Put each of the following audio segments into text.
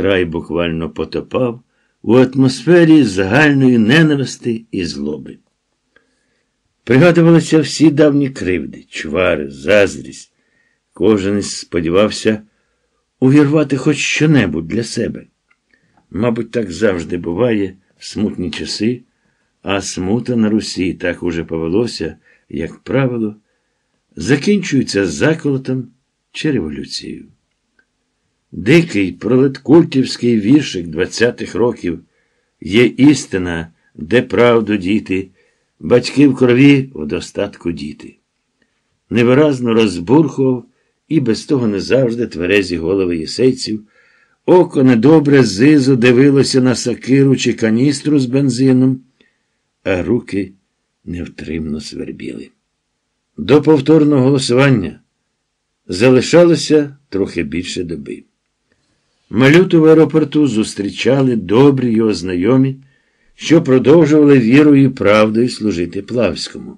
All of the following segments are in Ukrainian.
Край буквально потопав у атмосфері загальної ненависти і злоби. Пригадувалися всі давні кривди, чвари, заздрість. Кожен сподівався увірвати хоч щонебудь для себе. Мабуть, так завжди буває в смутні часи, а смута на Русі так уже повелося, як правило, закінчується заколотом чи революцією. Дикий пролеткультівський віршик 20-х років є істина, де правду діти, батьки в крові в достатку діти. Невиразно розбурхував і без того не завжди тверезі голови єсейців. Око недобре зизу дивилося на сакиру чи каністру з бензином, а руки невтримно свербіли. До повторного голосування залишалося трохи більше доби. Малюту в аеропорту зустрічали добрі його знайомі, що продовжували вірою і правдою служити Плавському.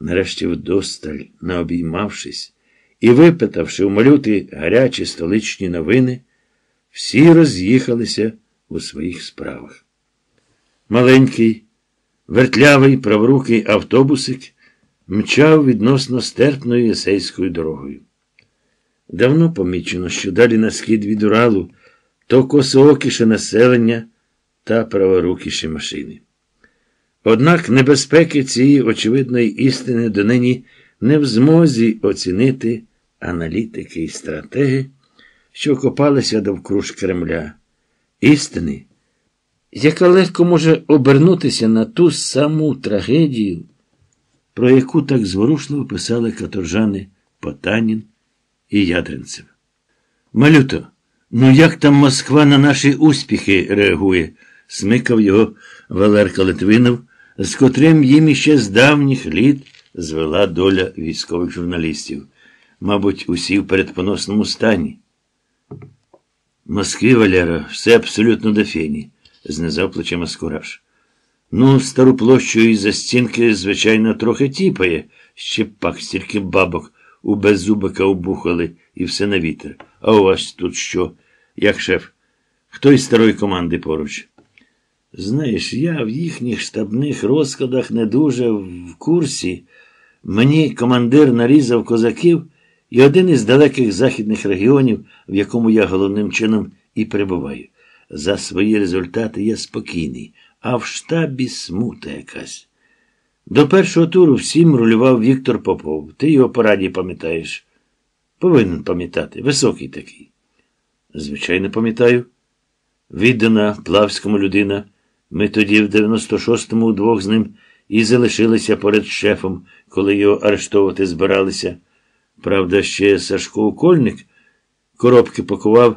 Нарешті вдосталь, наобіймавшись і випитавши у малюти гарячі столичні новини, всі роз'їхалися у своїх справах. Маленький, вертлявий праворукий автобусик мчав відносно стерпною єсейською дорогою. Давно помічено, що далі на схід від Уралу то косоокіше населення та праворукіші машини. Однак небезпеки цієї очевидної істини донині не в змозі оцінити аналітики і стратеги, що копалися довкруж Кремля. Істини, яка легко може обернутися на ту саму трагедію, про яку так зворушливо писали каторжани Потанін і Ядринцев. Малюто, ну як там Москва на наші успіхи реагує? смикав його Валерка Литвинов, з котрим їм іще з давніх літ звела доля військових журналістів. Мабуть, усі в передпоносному стані. Москві, Валера, все абсолютно до фені, знизав плечима Скураш. Ну, стару площу із за стінки, звичайно, трохи тіпає, ще пак стільки бабок у беззубика обухали і все на вітер. А у вас тут що? Як шеф? Хто із старої команди поруч? Знаєш, я в їхніх штабних розкладах не дуже в курсі. Мені командир нарізав козаків і один із далеких західних регіонів, в якому я головним чином і перебуваю. За свої результати я спокійний, а в штабі смута якась. До першого туру всім рулював Віктор Попов. Ти його по раді пам'ятаєш. Повинен пам'ятати. Високий такий. Звичайно, пам'ятаю. Віддана Плавському людина. Ми тоді в 96-му удвох з ним і залишилися перед шефом, коли його арештовувати збиралися. Правда, ще Сашко Укольник коробки пакував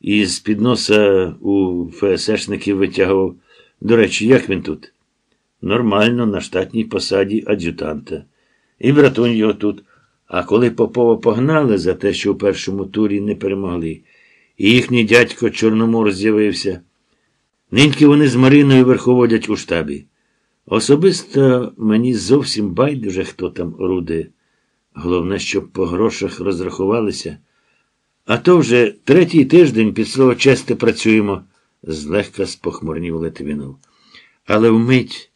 і з під носа у ФСшників витягував. До речі, як він тут? Нормально, на штатній посаді ад'ютанта. І братунь його тут. А коли Попова погнали за те, що у першому турі не перемогли, і їхній дядько Чорномор з'явився. Ниньки вони з Мариною верховодять у штабі. Особисто мені зовсім байдуже, хто там руде. Головне, щоб по грошах розрахувалися. А то вже третій тиждень під слово честе працюємо, злегка спохмурнів Литвинов. Але вмить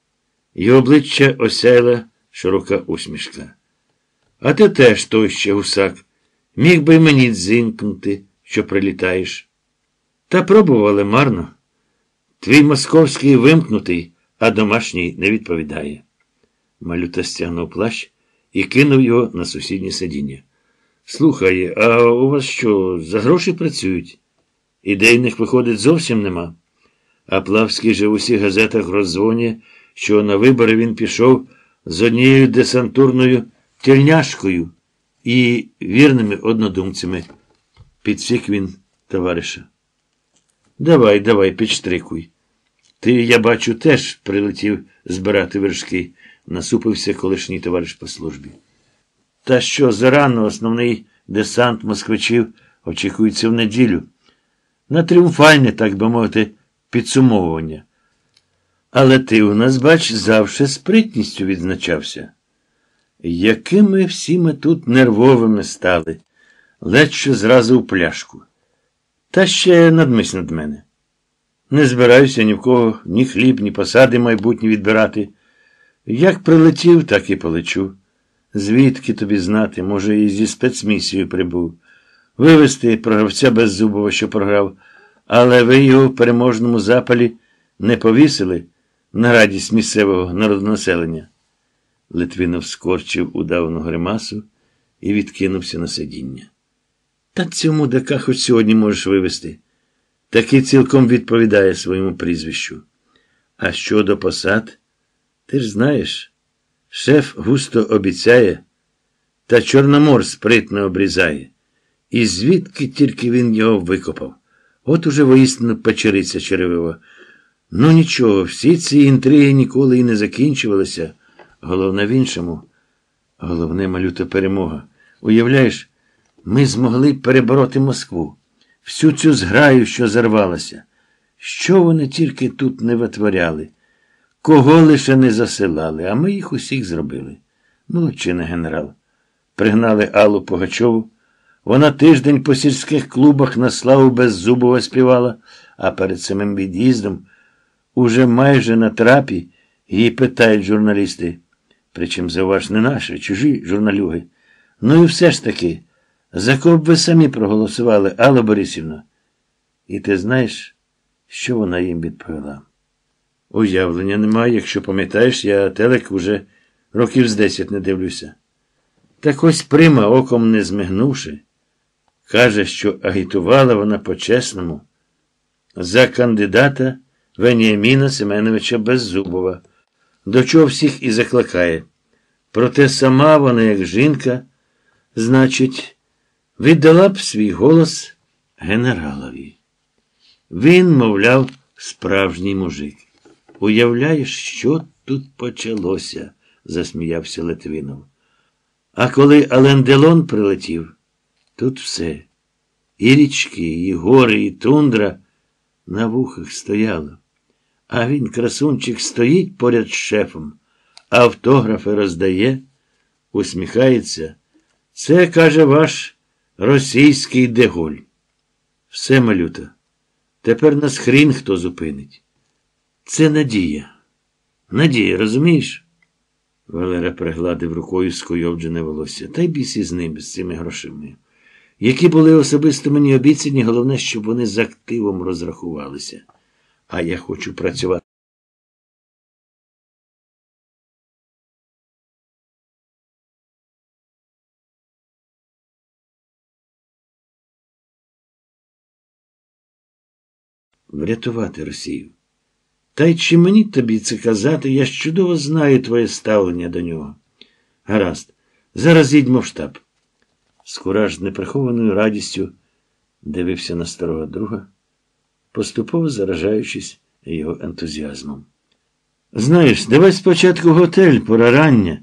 його обличчя осяяла широка усмішка. А ти теж той ще гусак. Міг би мені дзинкнути, що прилітаєш. Та пробували марно. Твій московський вимкнутий, а домашній не відповідає. Малюта стягнув плащ і кинув його на сусіднє сидіння. Слухай, а у вас що, за гроші працюють? Ідейних, виходить, зовсім нема. А Плавський же в усіх газетах роздзвонює, що на вибори він пішов з однією десантурною тільняшкою і вірними однодумцями. Підсік він товариша. Давай, давай, підштрикуй. Ти, я бачу, теж прилетів збирати вершки, насупився колишній товариш по службі. Та що зарано основний десант москвичів очікується в неділю. На тріумфальне, так би мовити, підсумовування. Але ти у нас, бач, завше спритністю відзначався. Якими всі ми тут нервовими стали, ледь що зразу в пляшку. Та ще надмись над мене. Не збираюся ні в кого ні хліб, ні посади майбутні відбирати. Як прилетів, так і полечу. Звідки тобі знати, може, і зі спецмісією прибув. Вивести програвця беззубого, що програв, але ви його в переможному запалі не повісили на радість місцевого народонаселення. Литвинов скорчив удавну гримасу і відкинувся на сидіння. Та цьому дака хоч сьогодні можеш вивести. Такий цілком відповідає своєму прізвищу. А щодо посад, ти ж знаєш, шеф густо обіцяє, та Чорномор спритно обрізає. І звідки тільки він його викопав? От уже воістину печериця черевива. Ну нічого, всі ці інтриги ніколи і не закінчувалися. Головне в іншому. Головне малюта перемога. Уявляєш, ми змогли перебороти Москву, всю цю зграю, що зарвалася. Що вони тільки тут не витворяли, кого лише не засилали, а ми їх усіх зробили. Молодчина генерал. Пригнали Аллу Погачову. Вона тиждень по сільських клубах на славу беззубова співала, а перед самим від'їздом, уже майже на трапі, її питають журналісти. Причим зауваж не наші, чужі журналюги. Ну і все ж таки, за кого б ви самі проголосували, Алла Борисівна? І ти знаєш, що вона їм відповіла? Уявлення немає, якщо пам'ятаєш, я телек уже років з десять не дивлюся. Так ось прима, оком не змигнувши, каже, що агітувала вона по-чесному за кандидата Веніаміна Семеновича Беззубова, до чого всіх і закликає. Проте сама вона, як жінка, значить, віддала б свій голос генералові. Він, мовляв, справжній мужик. Уявляєш, що тут почалося, засміявся Литвинов. А коли Ален Делон прилетів, тут все. І річки, і гори, і тундра на вухах стояло. А він, красунчик, стоїть поряд з шефом, автографи роздає, усміхається. Це, каже, ваш російський деголь. Все, малюта. Тепер нас хрін хто зупинить. Це надія. Надія, розумієш? Валера пригладив рукою скойовджене волосся. Та й біс із ними, з цими грошима. Які були особисто мені обіцяні, головне, щоб вони з активом розрахувалися. А я хочу працювати. Врятувати Росію. Та й чи мені тобі це казати, я ж чудово знаю твоє ставлення до нього. Гаразд, зараз їдьмо в штаб. Скураж з неприхованою радістю дивився на старого друга, поступово заражаючись його ентузіазмом. Знаєш, давай спочатку готель, пора рання.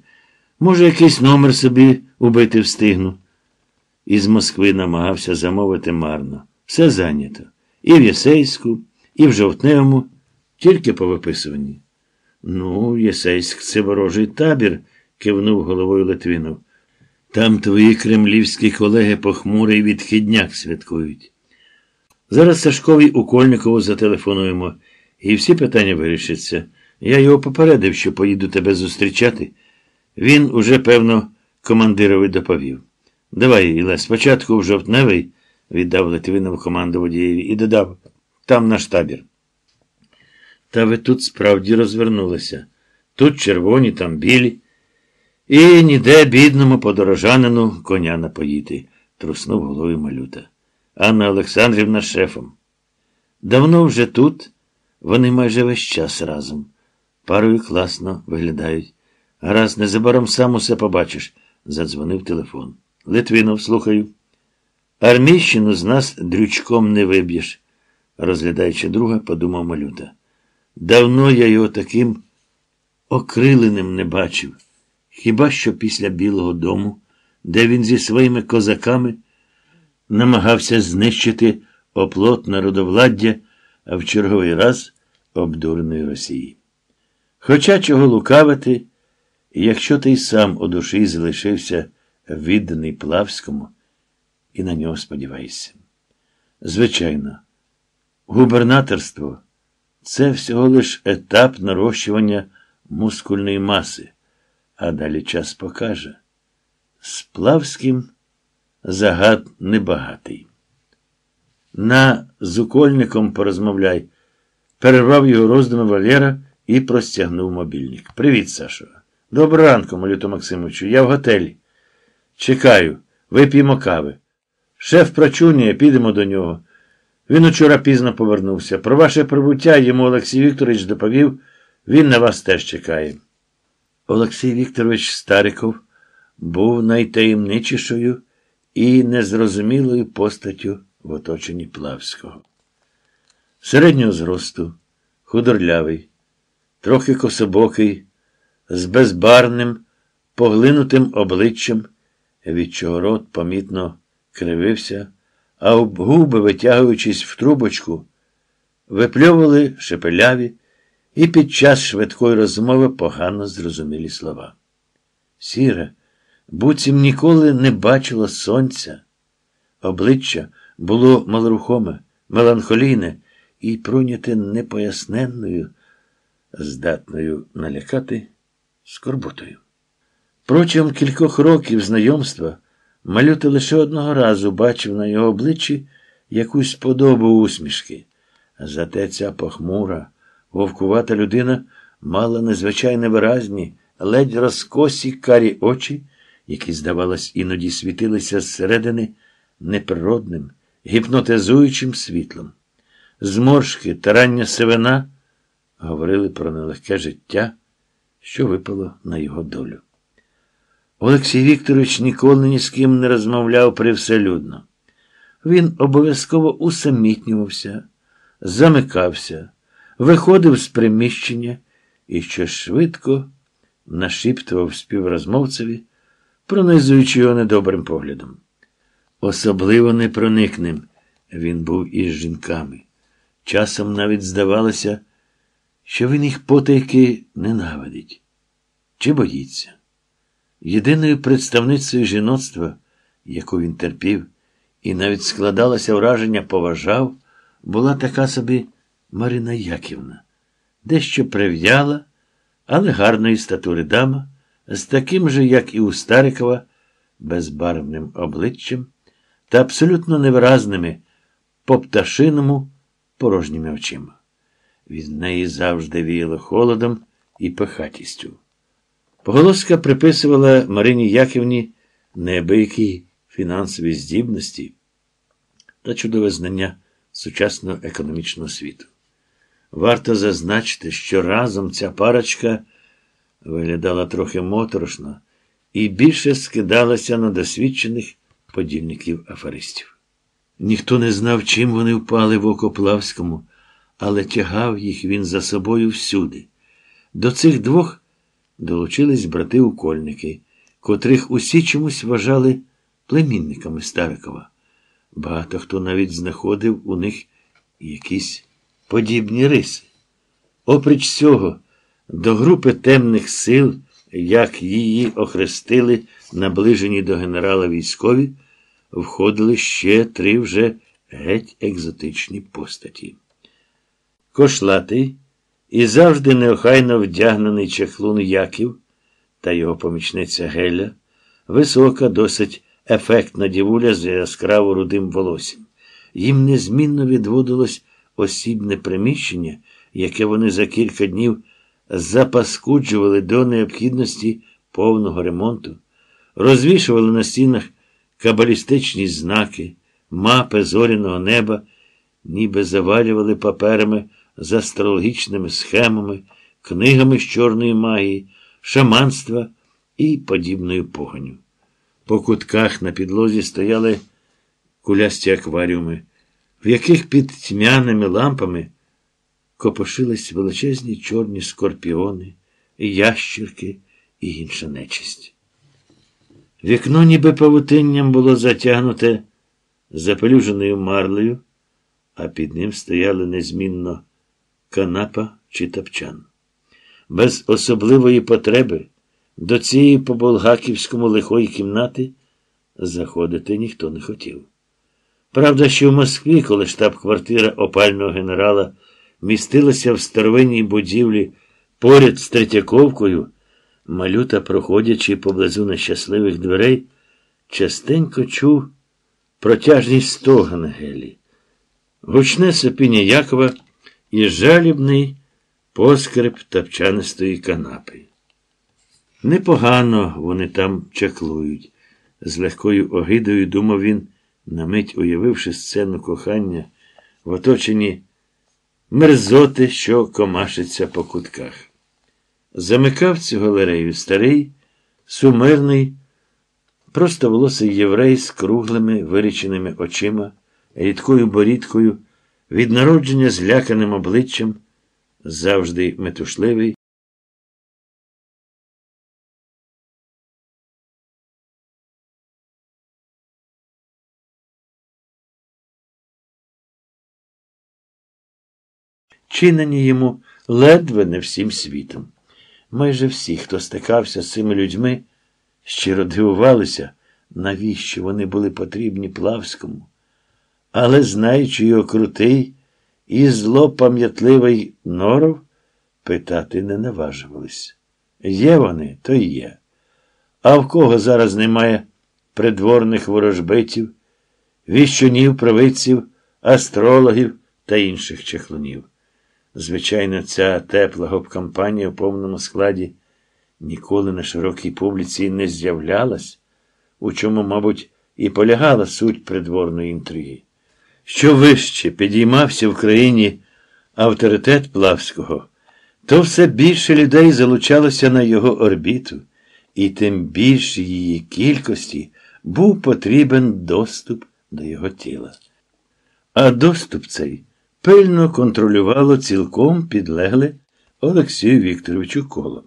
Може, якийсь номер собі убити встигну. Із Москви намагався замовити марно. Все зайнято. І в Єсейську, і в Жовтневому, тільки по виписуванні. Ну, Єсейськ це ворожий табір, кивнув головою Литвинов. Там твої кремлівські колеги похмурий відхідняк святкують. Зараз Сашкові Укольникову зателефонуємо, і всі питання вирішаться. Я його попередив, що поїду тебе зустрічати. Він уже, певно, командирові доповів. Давай, Іле, спочатку в жовтневий, віддав Литвинов команду водієві, і додав там наш табір. Та ви тут справді розвернулися. Тут червоні, там білі. І ніде бідному подорожанину коня напоїти, труснув головою малюта. Анна Олександрівна шефом. Давно вже тут, вони майже весь час разом. Парою класно виглядають. Гаразд, незабаром сам усе побачиш, задзвонив телефон. Литвинов, слухаю. Армійщину з нас дрючком не виб'єш, розглядаючи друга, подумав малюта. Давно я його таким окриленим не бачив. Хіба що після Білого дому, де він зі своїми козаками намагався знищити оплот народовладдя, а в черговий раз обдуреної Росії. Хоча чого лукавити, якщо ти й сам у душі залишився відданий Плавському і на нього сподіваєшся. Звичайно, губернаторство це всього лиш етап нарощування мускульної маси, а далі час покаже. З Плавським загад небагатий. На з укольником порозмовляй, перервав його роздуми Валєра і простягнув мобільник. Привіт, Сашо. Доброго ранку, Малюто Максимовичу. Я в готелі. Чекаю, вип'ємо кави. Шеф прочуняє, підемо до нього. Він учора пізно повернувся. Про ваше прибуття йому Олексій Вікторович доповів, він на вас теж чекає. Олексій Вікторович Стариков був найтаємничішою і незрозумілою постаттю в оточенні Плавського. Середнього зросту, худорлявий, трохи кособокий, з безбарним, поглинутим обличчям, від чого рот помітно кривився, а губи, витягуючись в трубочку, випльовували шепеляві і під час швидкої розмови погано зрозумілі слова. Сіре, буцім ніколи не бачила сонця. Обличчя було малорухоме, меланхолійне і пройняте непоясненною, здатною налякати скорботою. Протягом кількох років знайомства малюта лише одного разу бачив на його обличчі якусь подобу усмішки. Зате ця похмура, вовкувата людина мала незвичайно виразні, ледь розкосі карі очі, які, здавалось, іноді світилися зсередини неприродним, гіпнотизуючим світлом. Зморшки та рання сивина говорили про нелегке життя, що випало на його долю. Олексій Вікторович ніколи ні з ким не розмовляв привселюдно. Він обов'язково усамітнювався, замикався, виходив з приміщення і ще швидко нашіптував співрозмовцеві, пронизуючи його недобрим поглядом. Особливо непроникним він був із жінками. Часом навіть здавалося, що він їх потайки ненавидить чи боїться. Єдиною представницею жіноцтва, яку він терпів, і навіть складалося враження поважав, була така собі Марина Яківна, дещо прив'яла, але гарної статури дама, з таким же, як і у Старикова, безбарвним обличчям та абсолютно невиразними по пташиному порожніми очима. Від неї завжди віяло холодом і пихатістю. Поголоска приписувала Марині Яківні неабиякі фінансові здібності та чудове знання сучасного економічного світу. Варто зазначити, що разом ця парочка виглядала трохи моторошно і більше скидалася на досвідчених подільників аферистів. Ніхто не знав, чим вони впали в око Плавському, але тягав їх він за собою всюди. До цих двох долучились брати-укольники, котрих усі чомусь вважали племінниками Старикова. Багато хто навіть знаходив у них якісь подібні риси. Опріч цього, до групи темних сил, як її охрестили, наближені до генерала військові, входили ще три вже геть екзотичні постаті. Кошлатий і завжди неохайно вдягнений чехлун Яків та його помічниця Геля, висока, досить ефектна дівуля з яскраво рудим волоссям. Їм незмінно відводилось осібне приміщення, яке вони за кілька днів запаскуджували до необхідності повного ремонту, розвішували на стінах кабалістичні знаки, мапи зоряного неба, ніби завалювали паперами з астрологічними схемами, книгами з чорної магії, шаманства і подібною поганю. По кутках на підлозі стояли кулясті акваріуми, в яких під тьмяними лампами копошились величезні чорні скорпіони, ящірки і інша нечисть. Вікно, ніби павутинням, було затягнуте запелюженою марлею, а під ним стояли незмінно канапа чи тапчан. Без особливої потреби до цієї по Болгаківському лихої кімнати заходити ніхто не хотів. Правда, що в Москві, коли штаб-квартира опального генерала містилася в старовинній будівлі поряд з Третьяковкою, малюта, проходячи поблизу нещасливих дверей, частенько чув протяжний стоган Гелі, гучне сопіння Якова і жалібний поскрип тапчанистої канапи. Непогано вони там чаклують. З легкою огидою думав він, на мить уявивши сцену кохання в оточенні мерзоти, що комашиться по кутках. Замикав цю галерею старий, сумирний, просто волосий єврей з круглими виріченими очима, рідкою борідкою, від народження зляканим обличчям, завжди метушливий. Чинені йому ледве не всім світом. Майже всі, хто стикався з цими людьми, щиро дивувалися, навіщо вони були потрібні Плавському. Але, знаючи його крутий і злопам'ятливий норов, питати не наважувались. Є вони, то й є. А в кого зараз немає придворних ворожбитів, віщунів, провидців, астрологів та інших чехлунів? Звичайно, ця тепла гоп-кампанія в повному складі ніколи на широкій публіці не з'являлась, у чому, мабуть, і полягала суть придворної інтриги. Що вище підіймався в країні авторитет Плавського, то все більше людей залучалося на його орбіту, і тим більше її кількості був потрібен доступ до його тіла. А доступ цей пильно контролювало цілком підлегле Олексію Вікторовичу коло.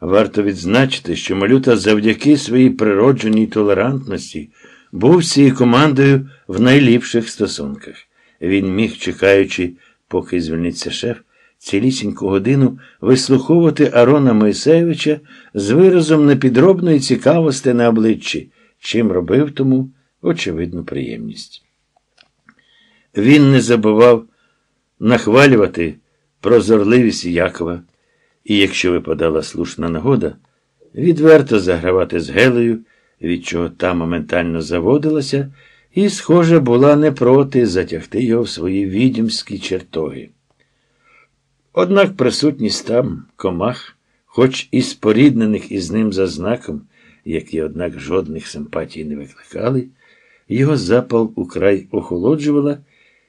Варто відзначити, що малюта завдяки своїй природженій толерантності був з цією командою в найліпших стосунках. Він міг, чекаючи, поки звільниться шеф, цілісіньку годину вислуховувати Арона Моїсеєвича з виразом непідробної цікавості на обличчі, чим робив тому очевидну приємність. Він не забував нахвалювати прозорливість Якова, і, якщо випадала слушна нагода, відверто загравати з Гелею, від чого та моментально заводилася, і, схоже, була не проти затягти його в свої відьомські чертоги. Однак присутність там комах, хоч і споріднених із ним за знаком, які, однак, жодних симпатій не викликали, його запал украй охолоджувала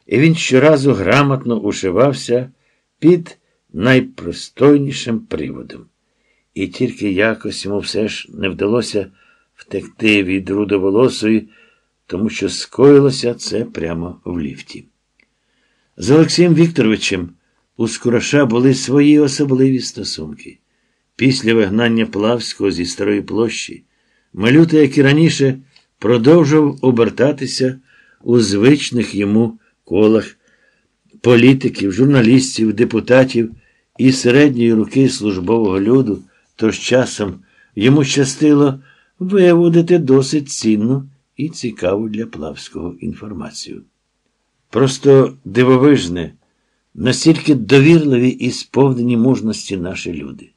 і він щоразу грамотно ушивався під найпростойнішим приводом. І тільки якось йому все ж не вдалося втекти від рудоволосої, тому що скоїлося це прямо в ліфті. З Олексієм Вікторовичем у Скороша були свої особливі стосунки. Після вигнання Плавського зі старої площі Малюта, як і раніше, продовжував обертатися у звичних йому колах політиків, журналістів, депутатів і середньої руки службового люду, тож часом йому щастило виводити досить цінну і цікаву для Плавського інформацію. Просто дивовижне, настільки довірливі і сповнені мужності наші люди.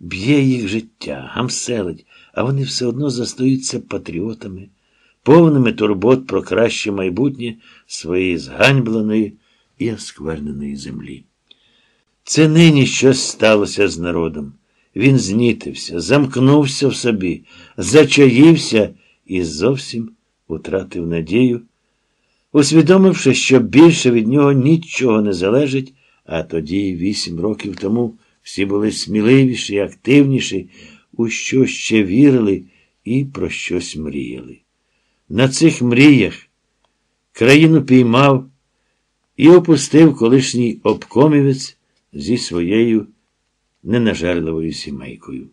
Б'є їх життя, гамселить, а вони все одно застаються патріотами повними турбот про краще майбутнє своєї зганьбленої і оскверненої землі. Це нині щось сталося з народом. Він знітився, замкнувся в собі, зачаївся і зовсім утратив надію, усвідомивши, що більше від нього нічого не залежить, а тоді, вісім років тому, всі були сміливіші, активніші, у що ще вірили і про щось мріяли. На цих мріях країну піймав і опустив колишній обкомівець зі своєю ненажерливою сімейкою.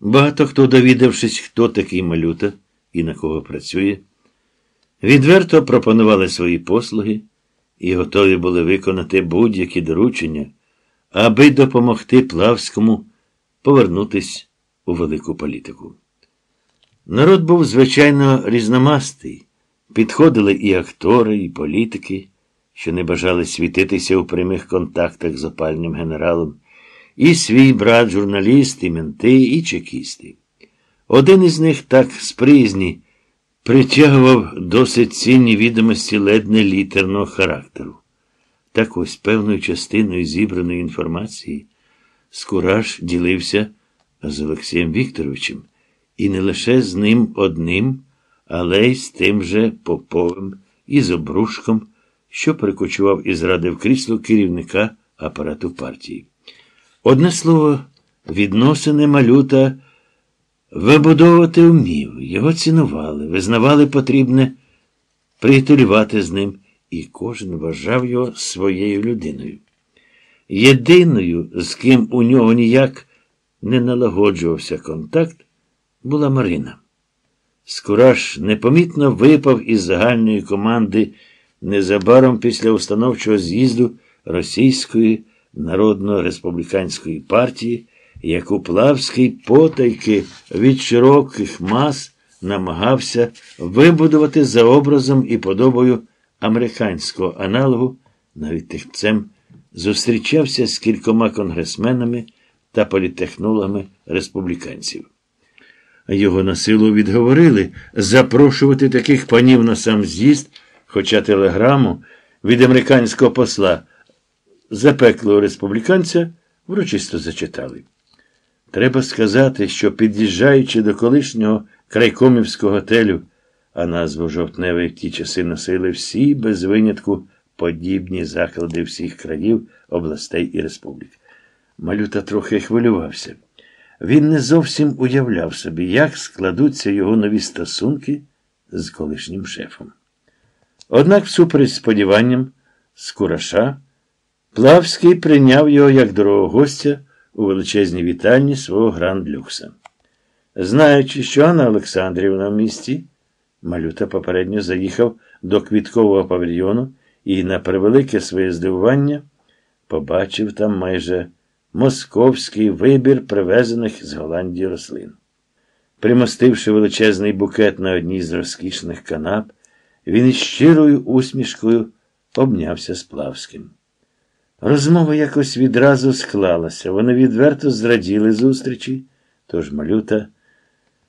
Багато хто, довідавшись, хто такий малюта і на кого працює, відверто пропонували свої послуги і готові були виконати будь-які доручення, аби допомогти Плавському повернутись у велику політику. Народ був, звичайно, різномастий, Підходили і актори, і політики, що не бажали світитися у прямих контактах з опальним генералом, і свій брат, журналіст, і менти, і чекісти. Один із них так спризні притягував досить цінні відомості ледь не літерного характеру. Так ось певною частиною зібраної інформації Скураж ділився з Олексієм Вікторовичем, і не лише з ним одним, але й з тим же Поповим і з обрушком, що прикочував і зрадив крісло керівника апарату партії. Одне слово, відносини малюта вибудовувати вмів, його цінували, визнавали потрібне приятелювати з ним, і кожен вважав його своєю людиною. Єдиною, з ким у нього ніяк не налагоджувався контакт, була Марина. Скураж непомітно випав із загальної команди незабаром після установчого з'їзду Російської народно-республіканської партії, яку Плавський потайки від широких мас намагався вибудувати за образом і подобою американського аналогу, навіть тихцем зустрічався з кількома конгресменами та політехнологами республіканців. Його на силу відговорили запрошувати таких панів на сам з'їзд, хоча телеграму від американського посла запеклого республіканця врочисто зачитали. Треба сказати, що під'їжджаючи до колишнього крайкомівського готелю, а назву жовтневий в ті часи носили всі без винятку подібні заклади всіх країв, областей і республік. Малюта трохи хвилювався. Він не зовсім уявляв собі, як складуться його нові стосунки з колишнім шефом. Однак, всупереч сподіванням, з Кураша, Плавський прийняв його як дорогого гостя у величезній вітальні свого гранд-люкса. Знаючи, що Анна Олександрівна в місті, Малюта попередньо заїхав до квіткового павільйону і, на превелике своє здивування, побачив там майже московський вибір привезених з Голландії рослин. Примостивши величезний букет на одній з розкішних канап, він із щирою усмішкою обнявся з Плавським. Розмова якось відразу склалася, вони відверто зраділи зустрічі, тож малюта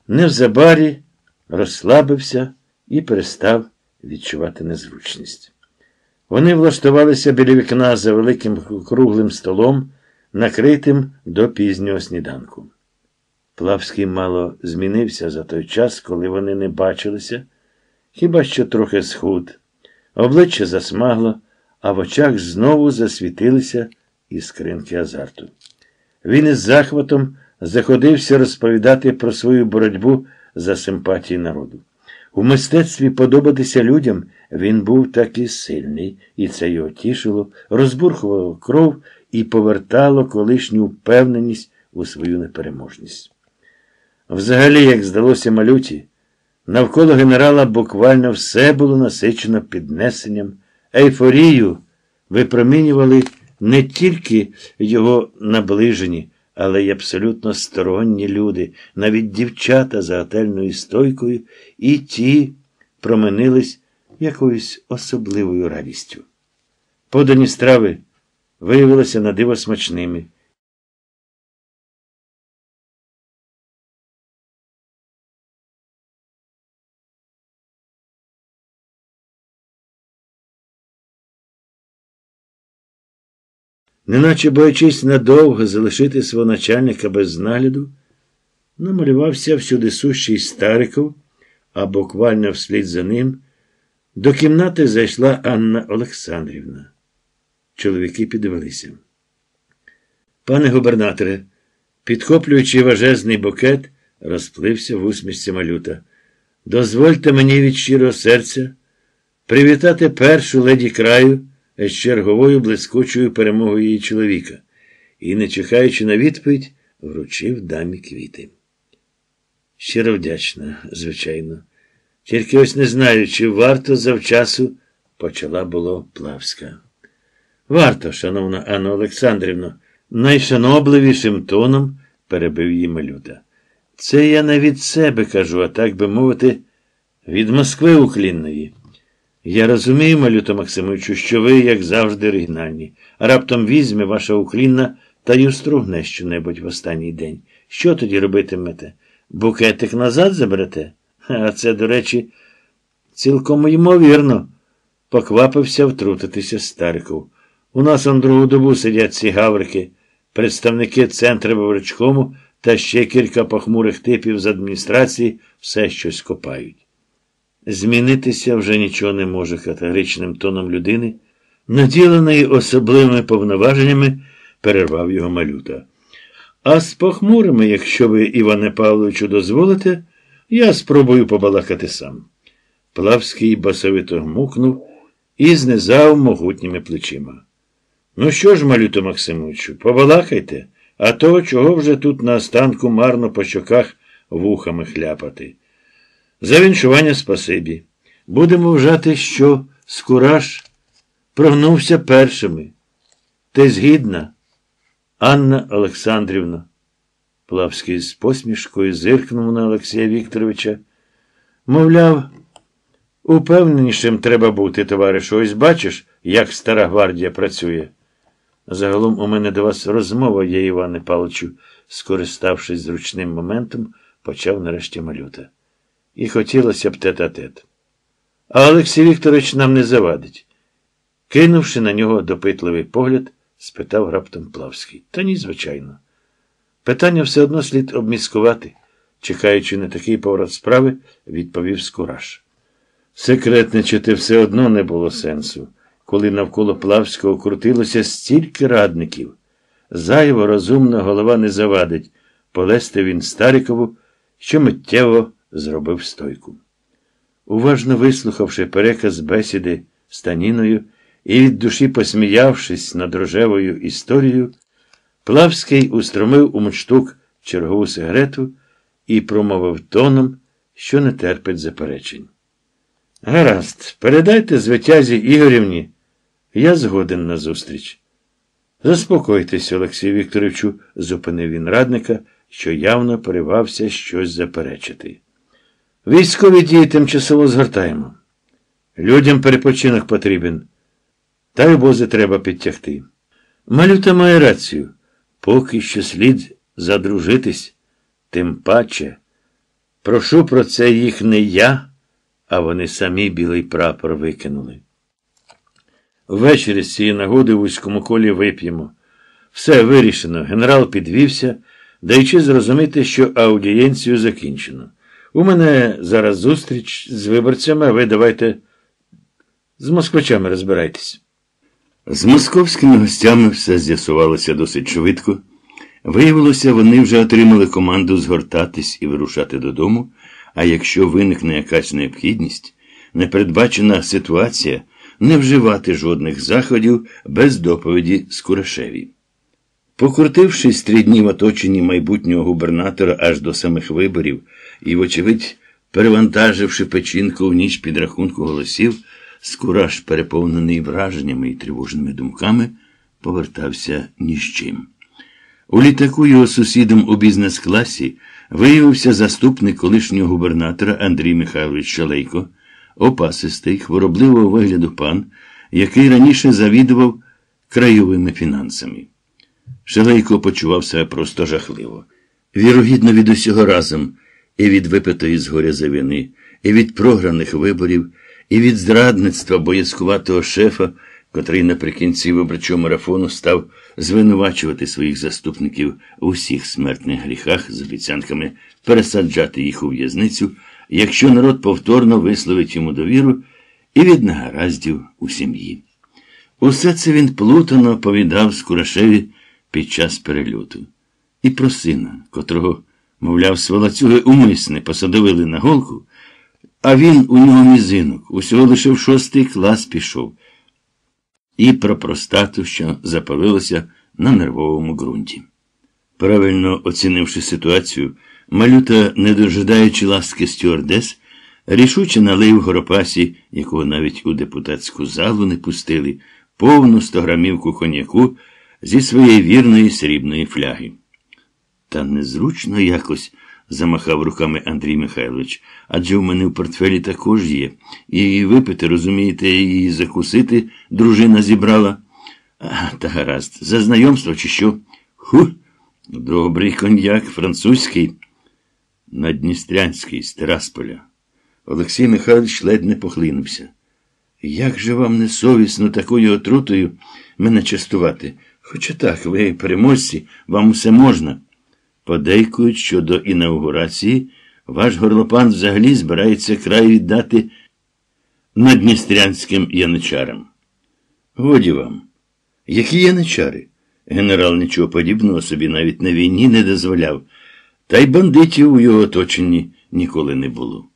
невзабарі розслабився і перестав відчувати незручність. Вони влаштувалися біля вікна за великим круглим столом, накритим до пізнього сніданку. Плавський мало змінився за той час, коли вони не бачилися, хіба що трохи схуд. Обличчя засмагло, а в очах знову засвітилися іскринки азарту. Він із захватом заходився розповідати про свою боротьбу за симпатії народу. У мистецтві подобатися людям він був такий сильний, і це його тішило, розбурхувало кров і повертало колишню впевненість у свою непереможність. Взагалі, як здалося малюті, навколо генерала буквально все було насичено піднесенням, ейфорію випромінювали не тільки його наближені, але й абсолютно сторонні люди, навіть дівчата за готельною стойкою, і ті променились якоюсь особливою радістю. Подані страви виявилися на диво смачними. Неначе боячись надовго залишити свого начальника без нагляду, намалювався всюди сущий Стариков, а буквально вслід за ним до кімнати зайшла Анна Олександрівна. Чоловіки підвелися. Пане губернаторе, підхоплюючи важезний букет, розплився в усмішці малюта. Дозвольте мені від щирого серця привітати першу леді краю з черговою блискучою перемогою її чоловіка і, не чекаючи на відповідь, вручив дамі квіти. Щиро вдячна, звичайно. Тільки ось не знаю, чи варто завчасу почала було Плавська. Варто, шановна Анна Олександрівна, найшанобливішим тоном перебив її малюта. Це я не від себе кажу, а так би мовити, Від Москви Уклінної. Я розумію, Малюто Максимовичу, що ви, як завжди, оригінальні. А раптом візьме ваша Уклінна та й устругне щонебудь в останній день. Що тоді робитимете? Букетик назад заберете? А це, до речі, цілком ймовірно, поквапився втрутитися Стариков. У нас он другу добу сидять ці гаврики, представники центру Вовричкому та ще кілька похмурих типів з адміністрації все щось копають. Змінитися вже нічого не може категоричним тоном людини, наділеної особливими повноваженнями, перервав його малюта. А з похмурими, якщо ви, Іване Павловичу, дозволите, я спробую побалакати сам. Плавський басовито гмукнув і знизав могутніми плечима. Ну що ж, малюто Максимовичу, побалакайте, а то чого вже тут на останку марно по щоках вухами хляпати. За віншування спасибі. Будемо вважати, що Скураж прогнувся першими. Ти згідна, Анна Олександрівна. Плавський з посмішкою зиркнув на Олексія Вікторовича. Мовляв, упевненішим треба бути, товаришу. Ось бачиш, як стара гвардія працює. Загалом у мене до вас розмова є, Іване Павловичу, скориставшись зручним моментом, почав нарешті малюта. І хотілося б тет-а-тет. А Олексій Вікторович нам не завадить. Кинувши на нього допитливий погляд, спитав раптом Плавський. Та ні, звичайно. Питання все одно слід обміскувати, чекаючи на такий поворот справи, відповів Скураш. Секретничати все одно не було сенсу, коли навколо Плавського крутилося стільки радників. Зайво розумна голова не завадить, полести він Старикову, що миттєво зробив стойку. Уважно вислухавши переказ бесіди з Таніною і від душі посміявшись над рожевою історією, Плавський устромив у мундштук чергову сигарету і промовив тоном, що не терпить заперечень. Гаразд, передайте звитязі Ігорівні. Я згоден на зустріч. Заспокойтесь, Олексій Вікторовичу, зупинив він радника, що явно поривався щось заперечити. Військові дії тимчасово згортаємо. Людям перепочинок потрібен, та й обози треба підтягти. Малюта має рацію, поки що слід задружитись, тим паче. Прошу про це їх не я, а вони самі білий прапор викинули. Ввечері з цієї нагоди у вузькому колі вип'ємо. Все вирішено. Генерал підвівся, даючи зрозуміти, що аудієнцію закінчено. У мене зараз зустріч з виборцями, а ви давайте з москвичами розбирайтесь. З московськими гостями все з'ясувалося досить швидко. Виявилося, вони вже отримали команду згортатись і вирушати додому, а якщо виникне якась необхідність, непередбачена ситуація не вживати жодних заходів без доповіді Скурашеві. Покрутившись три дні в оточенні майбутнього губернатора аж до самих виборів і, вочевидь, перевантаживши печінку в ніч підрахунку голосів, Скураж, переповнений враженнями і тривожними думками, повертався ні з чим. У літаку його сусідом у бізнес-класі виявився заступник колишнього губернатора Андрій Михайлович Шалейко, опасистий, хворобливого вигляду пан, який раніше завідував краєвими фінансами. Шалейко почував себе просто жахливо. Вірогідно від усього разом, і від випитої згоря за вини, і від програних виборів, і від зрадництва боязкуватого шефа, котрий наприкінці виборчого марафону став звинувачувати своїх заступників у всіх смертних гріхах з обіцянками пересаджати їх у в'язницю, якщо народ повторно висловить йому довіру, і від негараздів у сім'ї. Усе це він плутано оповідав Скурашеві під час перельоту. І про сина, котрого, мовляв, сволоцюги умисне посадовили на голку, а він у нього мізинок, усього лише в шостий клас пішов. І про простату, що запалилося на нервовому ґрунті. Правильно оцінивши ситуацію, малюта, не дожидаючи ласки стюардес, рішуче налив горопасі, якого навіть у депутатську залу не пустили, повну стограмівку коньяку зі своєї вірної срібної фляги. Та незручно якось замахав руками Андрій Михайлович. Адже в мене в портфелі також є. І випити, розумієте, і закусити дружина зібрала. А, та гаразд, за знайомство чи що? Ху, добрий коньяк, французький, надністрянський з Терасполя. Олексій Михайлович ледь не похлинувся. Як же вам не совісно такою отрутою мене частувати? Хоча так, ви переможці, вам усе можна. Подейкують, що до інаугурації ваш горлопан взагалі збирається край віддати надністрянським яничарам. Годі вам. Які яничари? Генерал нічого подібного собі навіть на війні не дозволяв, та й бандитів у його оточенні ніколи не було.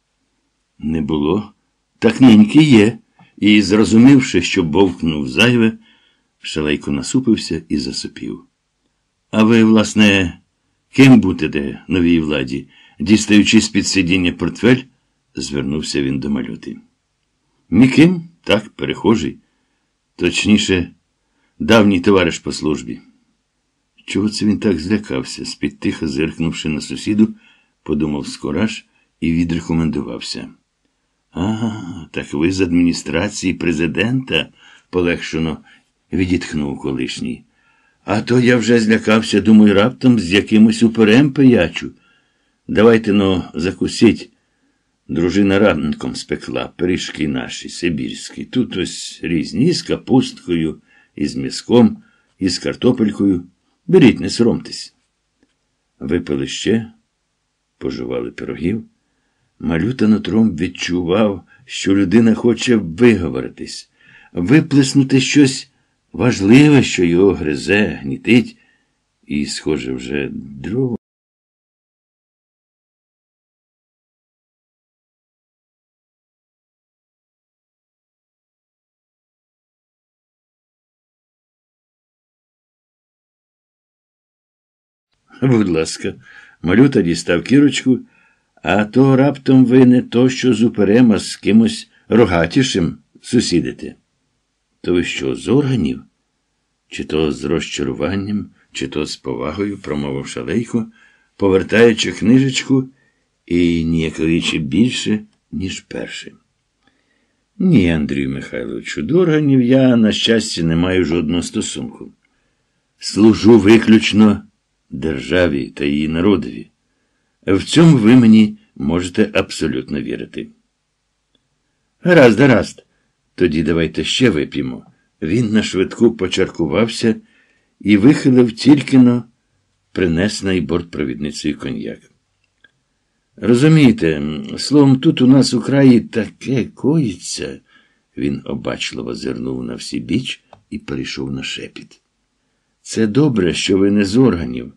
Не було, так неньки є, і, зрозумівши, що бовкнув зайве, Шалейко насупився і засопів. А ви, власне, ким будете новій владі? Дістаючи з під сидіння портфель, звернувся він до малюти. Ніким, так, перехожий. Точніше, давній товариш по службі. Чого це він так злякався, з-під тихо зиркнувши на сусіду, подумав Скораш і відрекомендувався. А, так ви з адміністрації президента, полегшено відітхнув колишній. А то я вже злякався, думаю, раптом з якимось уперем пиячу. Давайте но закусіть. Дружина ранком спекла, пиріжки наші, сибірські. Тут ось різні з капусткою, і з м'язком, і з картопелькою. Беріть, не соромтесь. Випили ще, пожували пирогів. Малюта нутром відчував, що людина хоче виговоритись, виплеснути щось важливе, що його гризе, гнітить, і, схоже, вже дрова. Будь ласка, малюта дістав кірочку, а то раптом ви не то, що з уперем, а з кимось рогатішим сусідите. То ви що, з органів? Чи то з розчаруванням, чи то з повагою, промовив шалейко, повертаючи книжечку і ніяковічи більше, ніж перше. Ні, Андрію Михайловичу, до органів я, на щастя, не маю жодного стосунку. Служу виключно державі та її народові. В цьому ви мені можете абсолютно вірити. Гаразд, гаразд. Тоді давайте ще вип'ємо. Він на швидку почаркувався і вихилив тільки но принесений бортпровідницею коньяк. Розумієте, словом, тут у нас у краї таке коїться. Він обачливо зирнув на всі біч і перейшов на шепіт. Це добре, що ви не з органів.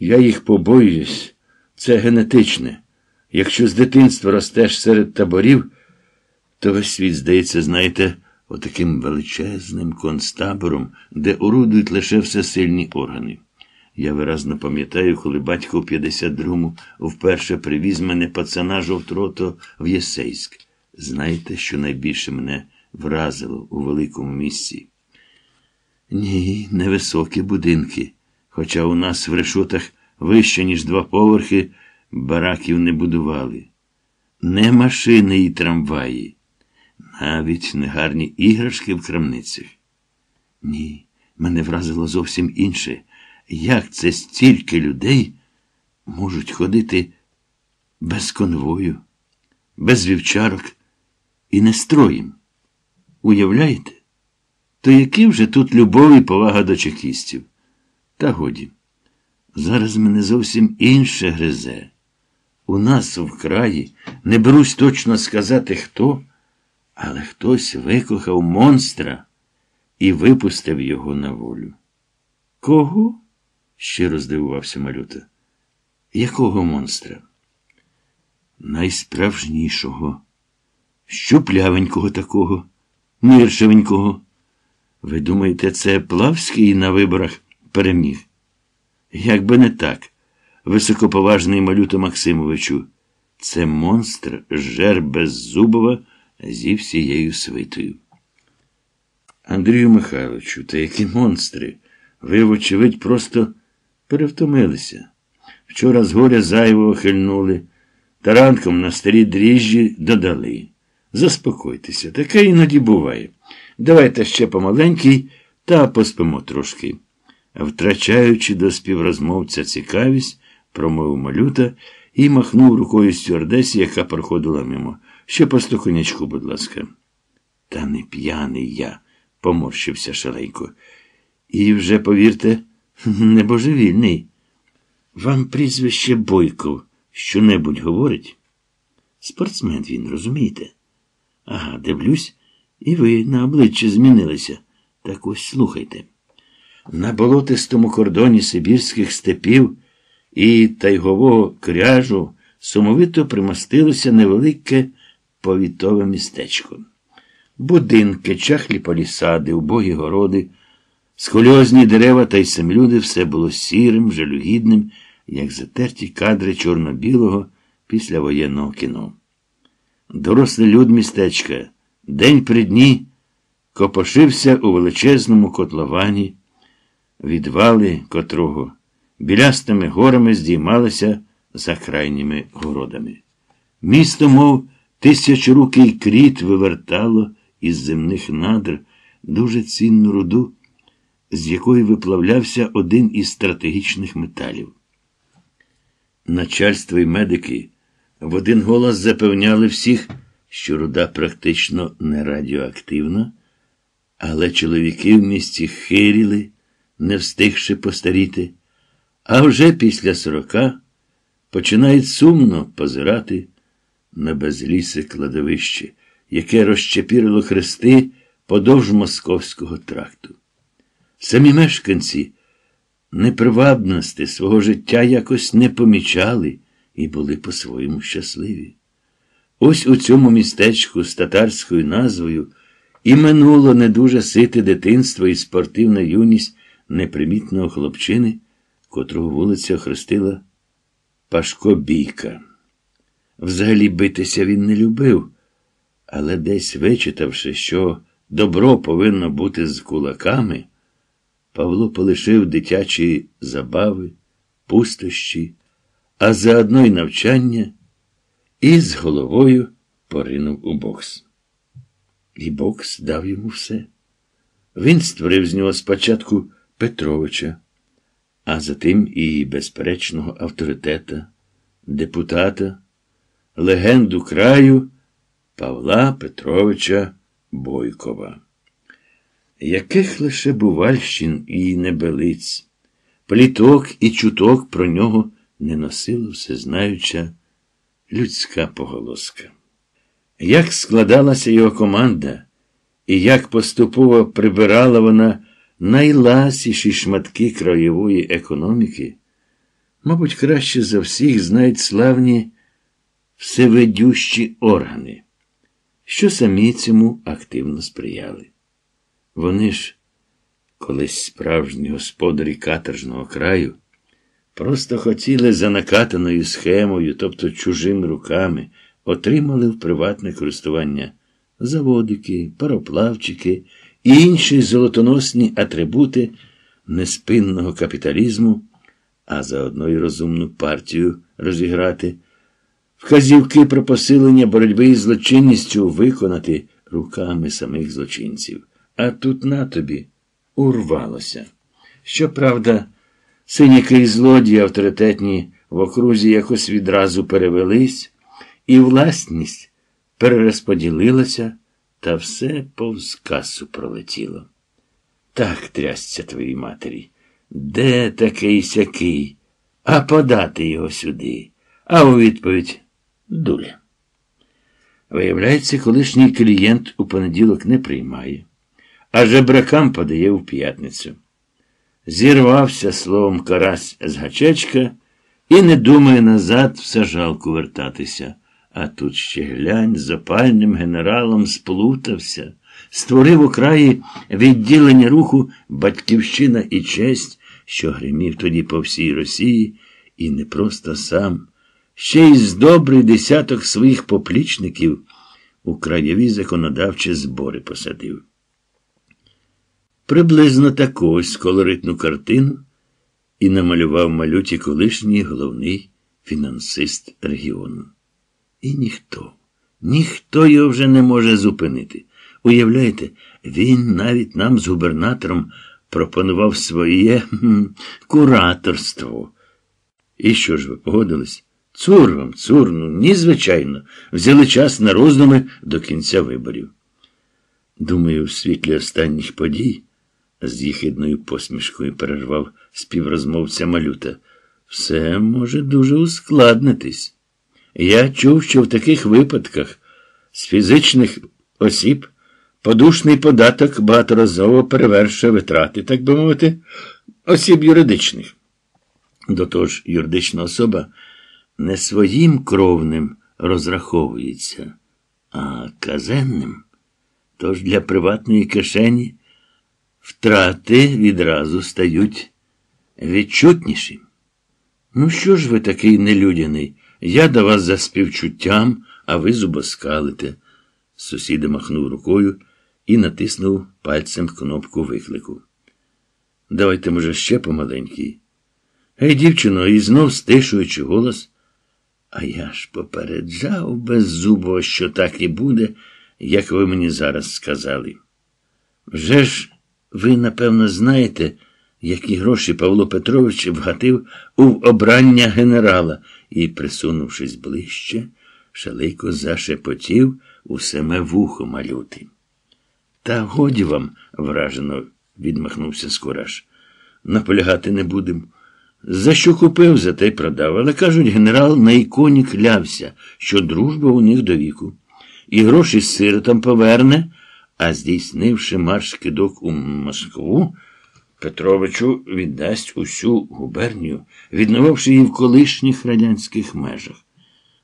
Я їх побоююсь. Це генетичне. Якщо з дитинства ростеш серед таборів, то весь світ, здається, знаєте, отаким величезним концтабором, де орудують лише всесильні органи. Я виразно пам'ятаю, коли батько в 52-му вперше привіз мене пацана жовтрото в Єсейськ. Знаєте, що найбільше мене вразило у великому місці? Ні, невисокі будинки. Хоча у нас в решотах вище, ніж два поверхи, бараків не будували. Не машини і трамваї, навіть не гарні іграшки в крамницях. Ні, мене вразило зовсім інше. Як це стільки людей можуть ходити без конвою, без вівчарок і не строєм? Уявляєте? То які вже тут любов і повага до чекістів? Та годі. Зараз мене зовсім інше гризе. У нас в краї не берусь точно сказати хто, але хтось викохав монстра і випустив його на волю. Кого? щиро здивувався малюта. Якого монстра? Найсправжнішого, щуплявенького такого, миршевенького. Ви думаєте, це Плавський на виборах переміг? Як би не так, високоповажний малюто Максимовичу, це монстр жер Беззубова зі всією свитою. Андрію Михайловичу, та які монстри? Ви, вочевидь, просто перевтомилися. Вчора з горя зайвого хильнули, та ранком на старі дріжджі додали. Заспокойтеся, таке іноді буває. Давайте ще помаленький та поспимо трошки. Втрачаючи до співрозмовця цікавість, промовив малюта і махнув рукою стюардесі, яка проходила мимо. Ще по стуконячку, будь ласка. Та не п'яний я, поморщився шаленько. І вже, повірте, не божевільний. Вам прізвище Бойков що-небудь говорить? Спортсмен він, розумієте? Ага, дивлюсь, і ви на обличчі змінилися. Так ось слухайте. На болотистому кордоні Сибірських степів і тайгового кряжу сумовито примостилося невелике повітове містечко. Будинки, чахлі полісади, убогі городи, схольозні дерева та й самлюди все було сірим, жалюгідним, як затерті кадри чорно-білого післявоєнного кіно. Дорослий люд містечка день при дні копошився у величезному котловані, відвали котрого білястими горами здіймалися за крайніми городами. Місто, мов тисячорукий кріт вивертало із земних надр дуже цінну руду, з якої виплавлявся один із стратегічних металів. Начальство і медики в один голос запевняли всіх, що руда практично не радіоактивна, але чоловіки в місті хиріли, не встигши постаріти, а вже після сорока починають сумно позирати на безлісе кладовище, яке розчепірило хрести подовж московського тракту. Самі мешканці непривабності свого життя якось не помічали і були по-своєму щасливі. Ось у цьому містечку з татарською назвою і минуло не дуже сите дитинство і спортивна юність непримітного хлопчини, котрого вулиця охрестила Пашко Бійка. Взагалі битися він не любив, але десь вичитавши, що добро повинно бути з кулаками, Павло полишив дитячі забави, пустощі, а заодно й навчання, і з головою поринув у бокс. І бокс дав йому все. Він створив з нього спочатку Петровича, а затим і безперечного авторитета, депутата, легенду краю Павла Петровича Бойкова. Яких лише бувальщин і небелиць, пліток і чуток про нього не носила всезнаюча людська поголоска. Як складалася його команда, і як поступово прибирала вона найласіші шматки краєвої економіки, мабуть, краще за всіх знають славні всеведющі органи, що самі цьому активно сприяли. Вони ж, колись справжні господарі каторжного краю, просто хотіли за накатаною схемою, тобто чужими руками, отримали в приватне користування заводики, пароплавчики і інші золотоносні атрибути неспинного капіталізму, а заодно й розумну партію розіграти, вказівки про посилення боротьби із злочинністю виконати руками самих злочинців. А тут на тобі урвалося. Щоправда, синіки і злодії авторитетні в окрузі якось відразу перевелись, і власність перерозподілилася, та все повз касу пролетіло. Так трясся твоїй матері. Де такий сякий? А подати його сюди. А у відповідь дуля. Виявляється, колишній клієнт у понеділок не приймає а жебракам подає в п'ятницю. Зірвався словом карась з гачечка і не думає назад в сажалку вертатися. А тут ще глянь, з опальним генералом сплутався, створив у краї відділення руху Батьківщина і честь, що гримів тоді по всій Росії, і не просто сам, ще й з добрий десяток своїх поплічників у краєві законодавчі збори посадив. Приблизно таку ось колоритну картину і намалював малюті колишній головний фінансист регіону. І ніхто, ніхто його вже не може зупинити. Уявляєте, він навіть нам з губернатором пропонував своє хм, кураторство. І що ж ви погодились? Цур вам, цур, ну ні, звичайно, взяли час на роздуми до кінця виборів. Думаю, в світлі останніх подій, з їхидною посмішкою перервав співрозмовця малюта, все може дуже ускладнитись. Я чув, що в таких випадках з фізичних осіб подушний податок багаторазово перевершує витрати, так би мовити, осіб юридичних. До того ж, юридична особа не своїм кровним розраховується, а казенним. Тож для приватної кишені втрати відразу стають відчутніші. Ну, що ж ви такий нелюдяний? Я до вас за співчуттям, а ви зубоскалите. Сусіда махнув рукою і натиснув пальцем кнопку виклику. Давайте, може, ще помаленький. Гей, дівчино, і знов стишуючи голос. А я ж попереджав беззубо, що так і буде, як ви мені зараз сказали. Вже ж ви, напевно, знаєте, які гроші Павло Петрович вгатив у обрання генерала і, присунувшись ближче, шалейко зашепотів у саме вухо малюти. Та годі вам, вражено відмахнувся Скораш. Наполягати не будем. За що купив, за те й продав. Але кажуть, генерал на іконі клявся, що дружба у них до віку. І гроші з сиротом поверне, а здійснивши марш кидок у Москву, Петровичу віддасть усю губернію, відновивши її в колишніх радянських межах.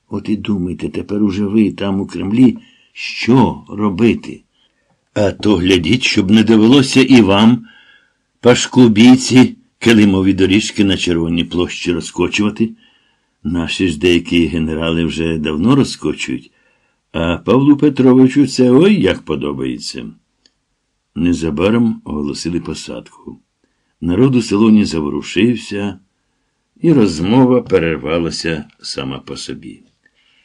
От і думайте, тепер уже ви там у Кремлі, що робити? А то глядіть, щоб не довелося і вам, пашку бійці, килимові доріжки на червоній площі розкочувати. Наші ж деякі генерали вже давно розкочують, а Павлу Петровичу це ой як подобається. Незабаром оголосили посадку. Народ у салоні заворушився, і розмова перервалася сама по собі.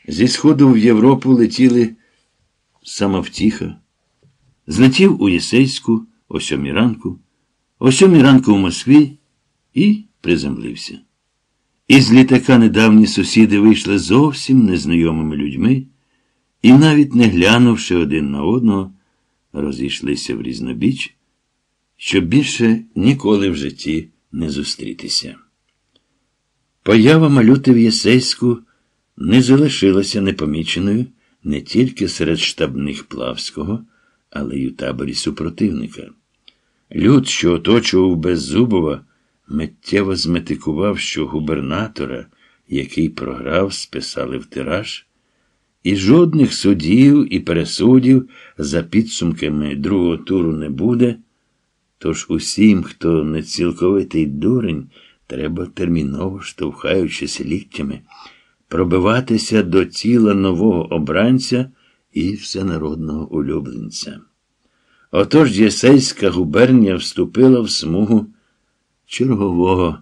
Зі сходу в Європу летіли самовтіха. Злетів у Єсейську о сьомій ранку, о сьомій ранку в Москві і приземлився. Із літака недавні сусіди вийшли зовсім незнайомими людьми і, навіть не глянувши один на одного, розійшлися в різнобіч, щоб більше ніколи в житті не зустрітися. Поява малюти в Єсейську не залишилася непоміченою не тільки серед штабних Плавського, але й у таборі супротивника. Люд, що оточував Беззубова, миттєво зметикував, що губернатора, який програв, списали в тираж, і жодних судів і пересудів за підсумками другого туру не буде. Тож усім, хто не цілковитий дурень, треба терміново штовхаючись ліктями, пробиватися до тіла нового обранця і всенародного улюбленця. Отож Єсейська губернія вступила в смугу чергового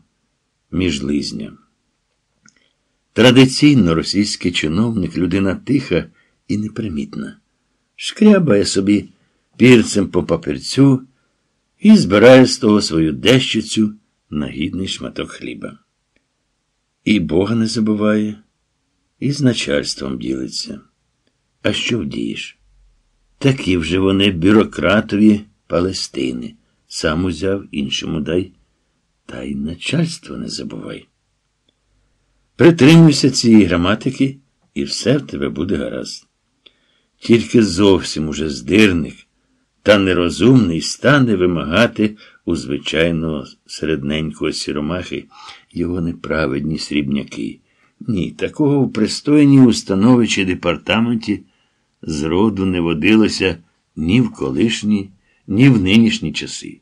міжлизня. Традиційно російський чиновник людина тиха і непримітна, шкрябає собі пірцем по папірцю і збирає з того свою дещицю на гідний шматок хліба. І Бога не забуває, і з начальством ділиться. А що вдієш? Такі вже вони бюрократові Палестини. Сам узяв, іншому дай, та й начальство не забувай. Притримуйся цієї граматики, і все в тебе буде гаразд. Тільки зовсім уже здирник та нерозумний стане вимагати у звичайного середненького сіромахи його неправедні срібняки. Ні, такого в пристойній установі чи департаменті зроду не водилося ні в колишні, ні в нинішні часи.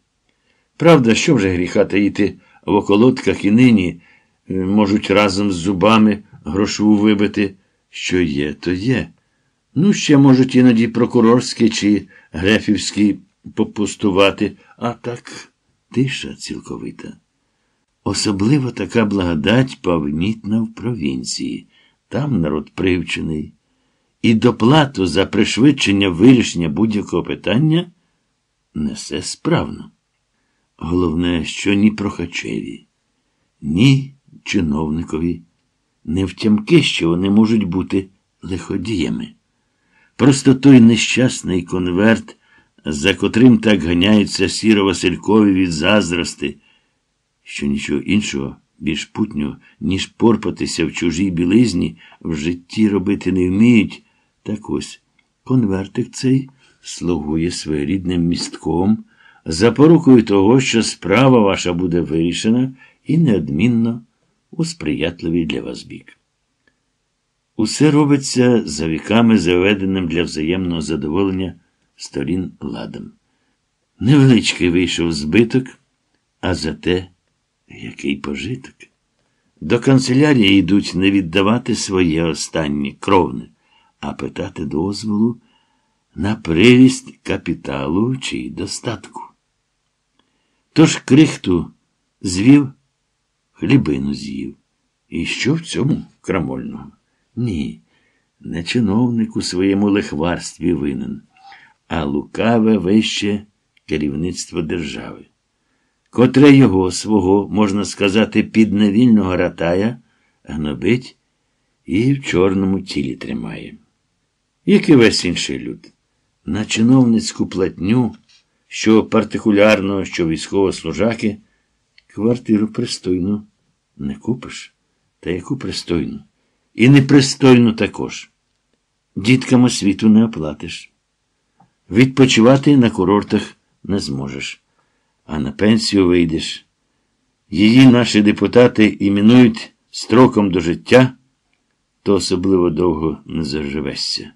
Правда, що вже гріха таїти в околотках і нині е, можуть разом з зубами грошову вибити, що є, то є. Ну, ще можуть іноді прокурорські чи грефівські попустувати, а так тиша цілковита. Особливо така благодать павнітна в провінції. Там народ привчений. І доплату за пришвидшення вирішення будь-якого питання несе справно. Головне, що ні прохачеві, ні чиновникові не втямки, що вони можуть бути лиходіями. Просто той нещасний конверт, за котрим так ганяються сіро Василькові від заздрости, що нічого іншого, більш путнього, ніж порпатися в чужій білизні, в житті робити не вміють. Так ось конвертик цей слугує своєрідним містком, запорукою того, що справа ваша буде вирішена і неодмінно у сприятливий для вас бік. Усе робиться за віками, заведеним для взаємного задоволення сторін ладом. Невеличкий вийшов збиток, а зате який пожиток. До канцелярії йдуть не віддавати своє останнє кровне, а питати дозволу на приріст капіталу чи достатку. Тож крихту звів, хлібину з'їв. І що в цьому крамольного? Ні, не чиновник у своєму лихварстві винен, а лукаве вище керівництво держави, котре його свого, можна сказати, підневільного ратая гнобить і в чорному тілі тримає. Як і весь інший люд, на чиновницьку платню, що партикулярного, що військовослужаки, квартиру пристойну не купиш, та яку пристойну. І непристойну також. Діткам освіту не оплатиш. Відпочивати на курортах не зможеш, а на пенсію вийдеш. Її наші депутати іменують строком до життя, то особливо довго не заживешся.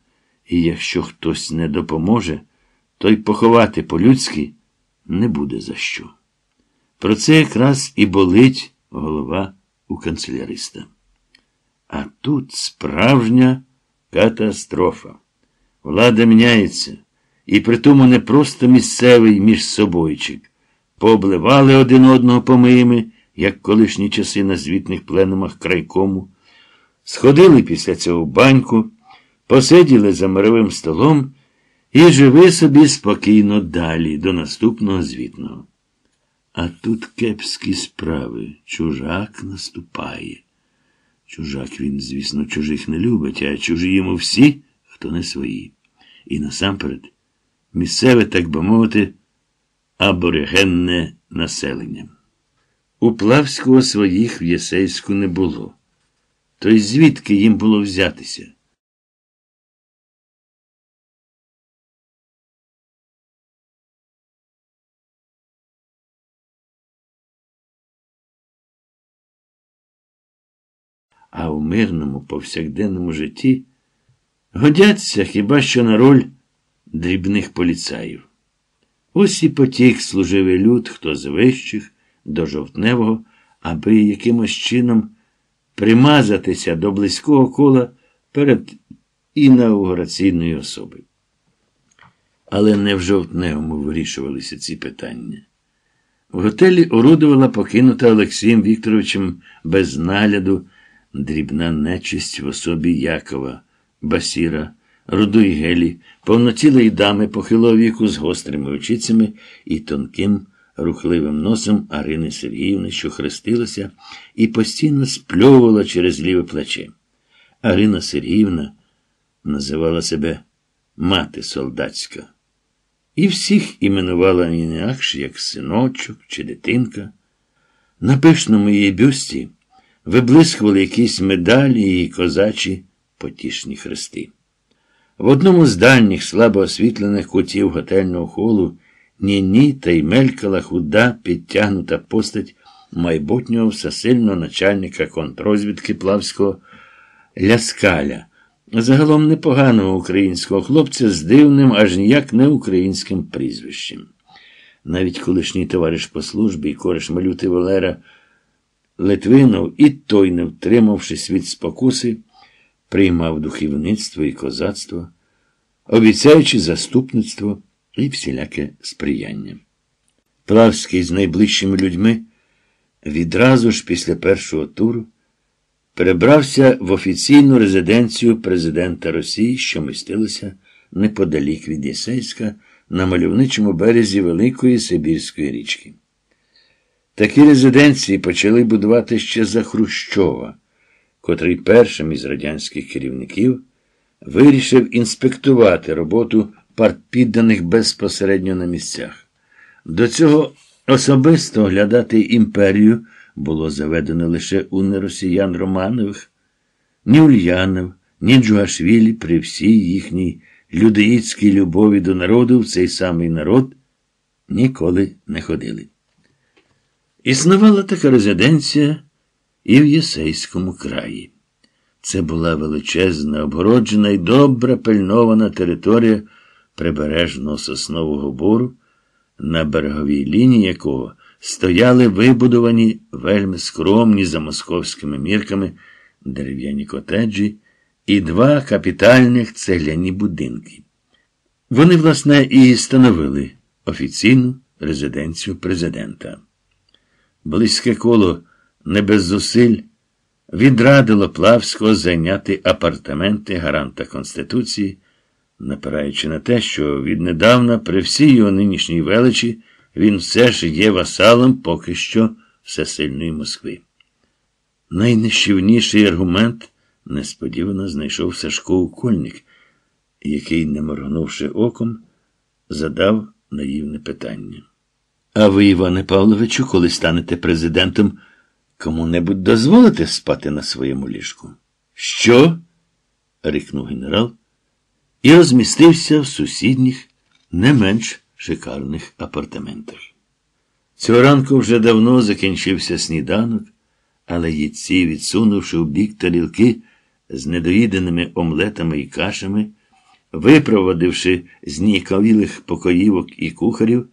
І якщо хтось не допоможе, то й поховати по-людськи не буде за що. Про це якраз і болить голова у канцеляриста. А тут справжня катастрофа. Влада міняється, і притому не просто місцевий між собойчик. Пообливали один одного помиями, як колишні часи на звітних пленумах крайкому, сходили після цього в баньку, посиділи за мировим столом і живи собі спокійно далі, до наступного звітного. А тут кепські справи, чужак наступає. Чужак він, звісно, чужих не любить, а чужі йому всі, хто не свої. І насамперед, місцеве, так би мовити, аборигенне населення. У Плавського своїх в Єсейську не було. То й звідки їм було взятися? А в мирному повсякденному житті годяться хіба що на роль дрібних поліцаїв. Ось і потік служивий люд, хто з вищих до жовтневого, аби якимось чином примазатися до близького кола перед інаугураційною особою. Але не в жовтневому вирішувалися ці питання. В готелі орудувала покинута Олексієм Вікторовичем без нагляду дрібна нечисть в особі Якова, Басіра, рудої гелі, повноцілої дами похилого віку з гострими очицями і тонким, рухливим носом Арини Сергіївни, що хрестилася, і постійно спльовувала через ліве плече. Арина Сергіївна називала себе мати солдатська. І всіх іменувала інакше, як синочок чи дитинка. На пишному її бюсті виблискували якісь медалі і козачі потішні хрести. В одному з дальніх слабо освітлених кутів готельного холу ні-ні та й мелькала худа, підтягнута постать майбутнього всесильного начальника контрозвідки Плавського Ляскаля, загалом непоганого українського хлопця з дивним, аж ніяк не українським прізвищем. Навіть колишній товариш по службі і кореш малюти Валера Литвинов і той, не втримавшись від спокуси, приймав духовництво і козацтво, обіцяючи заступництво і всіляке сприяння. Плавський з найближчими людьми відразу ж після першого туру перебрався в офіційну резиденцію президента Росії, що містилася неподалік від Єсейська на мальовничому березі Великої Сибірської річки. Такі резиденції почали будувати ще за Хрущова, котрий першим із радянських керівників вирішив інспектувати роботу партпідданих безпосередньо на місцях. До цього особисто оглядати імперію було заведено лише у неросіян Романових, ні Ульянов, ні Джугашвілі при всій їхній людоїдській любові до народу в цей самий народ ніколи не ходили. Існувала така резиденція і в Єсейському краї. Це була величезна, обгороджена і добре пильнована територія прибережного соснового бору, на береговій лінії якого стояли вибудовані вельми скромні за московськими мірками дерев'яні котеджі і два капітальних цегляні будинки. Вони, власне, і становили офіційну резиденцію президента. Близьке коло не без зусиль відрадило Плавського зайняти апартаменти гаранта Конституції, напираючи на те, що віднедавна при всій його нинішній величі він все ж є васалом поки що всесильної Москви. Найнищівніший аргумент несподівано знайшов Сашко Укольник, який, не моргнувши оком, задав наївне питання. А ви, Іване Павловичу, коли станете президентом, кому-небудь дозволите спати на своєму ліжку? Що? рикнув генерал і розмістився в сусідніх, не менш шикарних апартаментах. Цього ранку вже давно закінчився сніданок, але їдці, відсунувши в бік тарілки з недоїденими омлетами і кашами, випроводивши знікавілих покоївок і кухарів,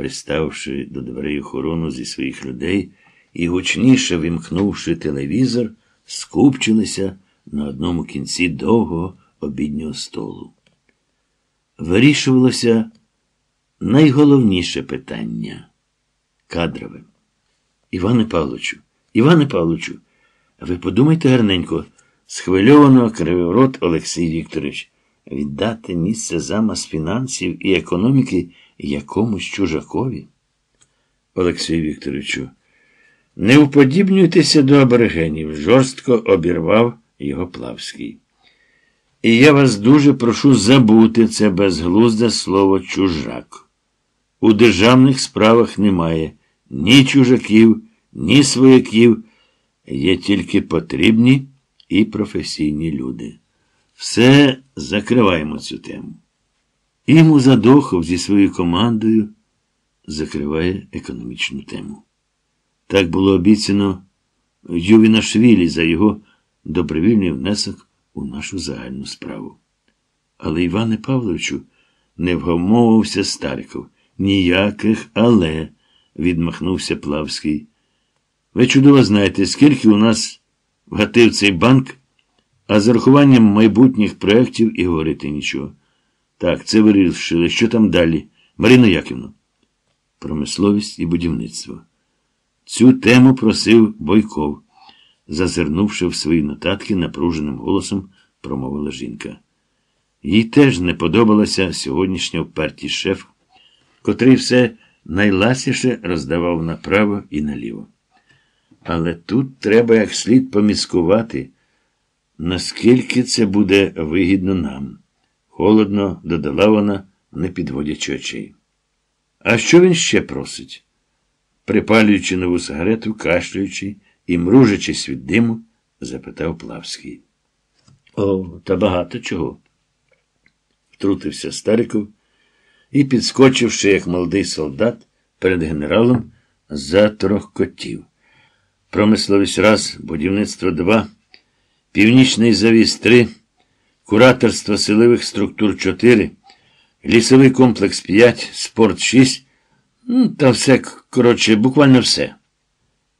приставивши до дверей охорону зі своїх людей і гучніше вимкнувши телевізор, скупчилися на одному кінці довгого обіднього столу. Вирішувалося найголовніше питання кадрове. Іване Павловичу, Іване Павловичу, ви подумайте гарненько, схвильовано кривив рот Олексій Вікторович, віддати місце замас фінансів і економіки якомусь чужакові? Олексій Вікторовичу, не уподібнюйтеся до аборигенів, жорстко обірвав його Плавський. І я вас дуже прошу забути це безглузде слово чужак. У державних справах немає ні чужаків, ні свояків, є тільки потрібні і професійні люди. Все закриваємо цю тему. І Музадохов зі своєю командою закриває економічну тему. Так було обіцяно Ювінашвілі за його добровільний внесок у нашу загальну справу. Але Іване Павловичу не вгомовився Стариков. Ніяких але, відмахнувся Плавський. Ви чудово знаєте, скільки у нас вгатив цей банк, а з урахуванням майбутніх проєктів і говорити нічого. Так, це вирішили. Що там далі? Марина Яківна. Промисловість і будівництво. Цю тему просив Бойков. Зазирнувши в свої нотатки, напруженим голосом промовила жінка. Їй теж не подобалася сьогоднішня впертість шеф, котрий все найласіше роздавав направо і наліво. Але тут треба як слід поміскувати, наскільки це буде вигідно нам. Холодно додала вона, не підводячи очей. А що він ще просить? Припалюючи нову сигарету, кашлюючи і мружачись від диму, запитав Плавський. О, та багато чого. Втрутився Стариков і, підскочивши, як молодий солдат, перед генералом за трьох котів. Промисловість раз, будівництво два, північний завіс три, кураторство силових структур чотири, лісовий комплекс п'ять, спорт шість. Ну, та все, коротше, буквально все.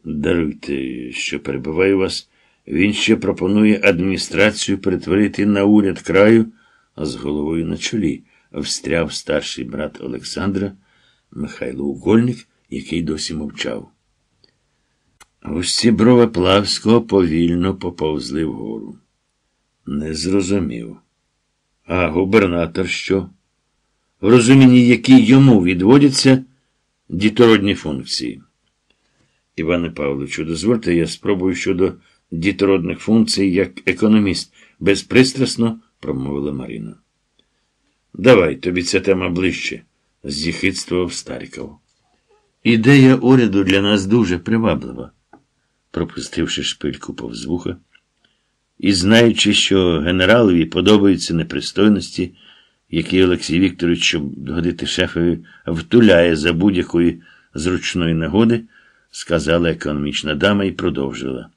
Даруйте, що перебуваю вас. Він ще пропонує адміністрацію перетворити на уряд краю, а з головою на чолі, встряв старший брат Олександра Михайло Угольник, який досі мовчав. Усі брови Плавського повільно поповзли вгору. Не зрозумів. А губернатор що? В розумінні, які йому відводяться дітородні функції. Іване Павловичу, дозвольте, я спробую щодо дітородних функцій як економіст, безпристрасно промовила Марина. Давай, тобі ця тема ближче, з'їхидствував Старіков. Ідея уряду для нас дуже приваблива, пропустивши шпильку повз вуха, і знаючи, що генералові подобаються непристойності, які Олексій Вікторович, щоб годити шефові, втуляє за будь-якої зручної нагоди, сказала економічна дама і продовжила.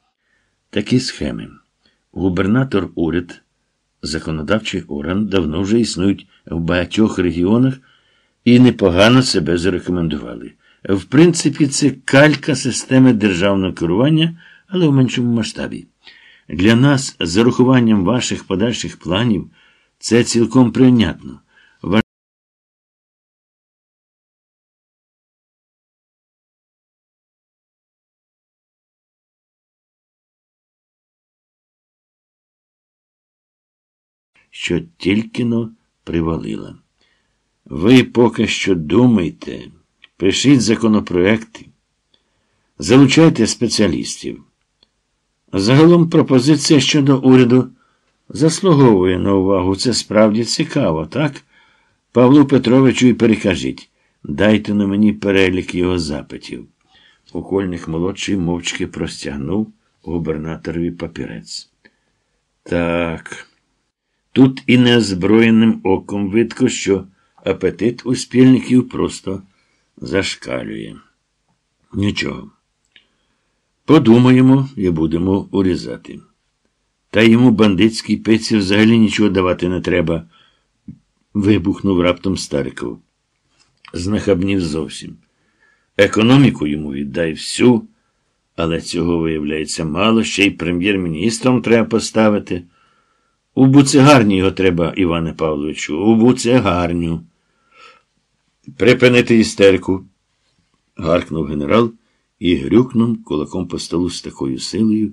Такі схеми. Губернатор уряд, законодавчий орган давно вже існують в багатьох регіонах і непогано себе зарекомендували. В принципі, це калька системи державного керування, але в меншому масштабі. Для нас, з зарахуванням ваших подальших планів, це цілком прийнятно. Що тільки но привалила. Ви поки що думайте, пишіть законопроекти, залучайте спеціалістів. Загалом пропозиція щодо уряду заслуговує на увагу. Це справді цікаво, так? Павлу Петровичу і перекажіть. Дайте на мені перелік його запитів. Укольник молодший мовчки простягнув губернаторові папірець. Так. Тут і неозброєним оком видко, що апетит у спільників просто зашкалює. Нічого. Подумаємо і будемо урізати. Та йому бандитській пиці взагалі нічого давати не треба. Вибухнув раптом Стариков. Знахабнів зовсім. Економіку йому віддай всю, але цього, виявляється, мало, ще й прем'єр-міністром треба поставити. У буцегарні його треба, Іване Павловичу, у буцегарню. Припинити істерку, гаркнув генерал і грюкнув кулаком по столу з такою силою,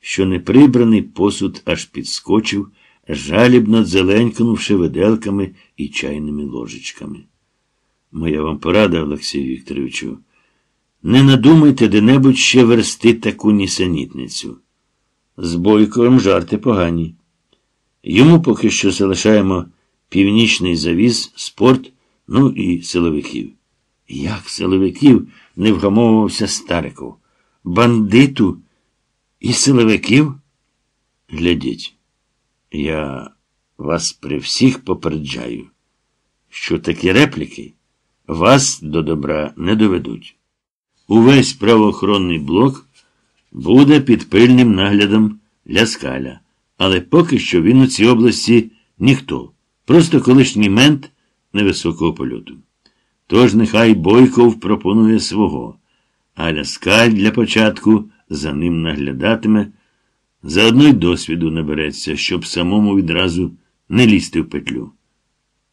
що неприбраний посуд аж підскочив, жалібно дзеленькнувши виделками і чайними ложечками. Моя вам порада, Олексій Вікторовичу, не надумайте де-небудь ще версти таку нісенітницю. З Бойковим жарти погані. Йому поки що залишаємо північний завіз, спорт, ну і силовиків. Як силовиків не вгамовувався Стариков? Бандиту і силовиків? Глядіть, я вас при всіх попереджаю, що такі репліки вас до добра не доведуть. Увесь правоохоронний блок буде під пильним наглядом ляскаля. Але поки що він у цій області ніхто, просто колишній мент невисокого польоту. Тож нехай Бойков пропонує свого, а ляскаль для початку за ним наглядатиме, заодно й досвіду набереться, щоб самому відразу не лізти в петлю.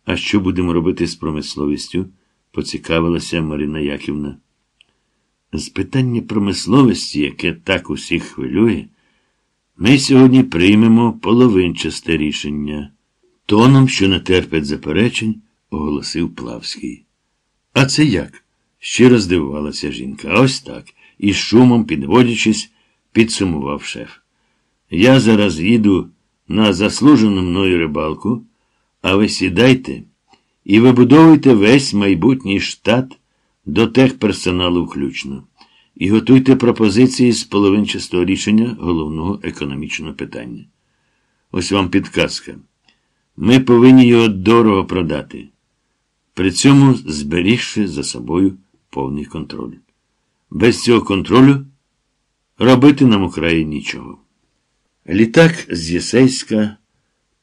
А що будемо робити з промисловістю? поцікавилася Марина Яківна. З питання промисловості, яке так усіх хвилює, ми сьогодні приймемо половинчасте рішення. Тоном, що не терпить заперечень, оголосив Плавський. А це як? Щиро здивувалася жінка. Ось так. І шумом, підводячись, підсумував шеф. Я зараз їду на заслужену мною рибалку, а ви сідайте і вибудовуйте весь майбутній штат до техперсоналу включно. І готуйте пропозиції з половинчастого рішення головного економічного питання. Ось вам підказка. Ми повинні його дорого продати, при цьому зберігши за собою повний контроль. Без цього контролю робити нам у нічого. Літак з Єсейська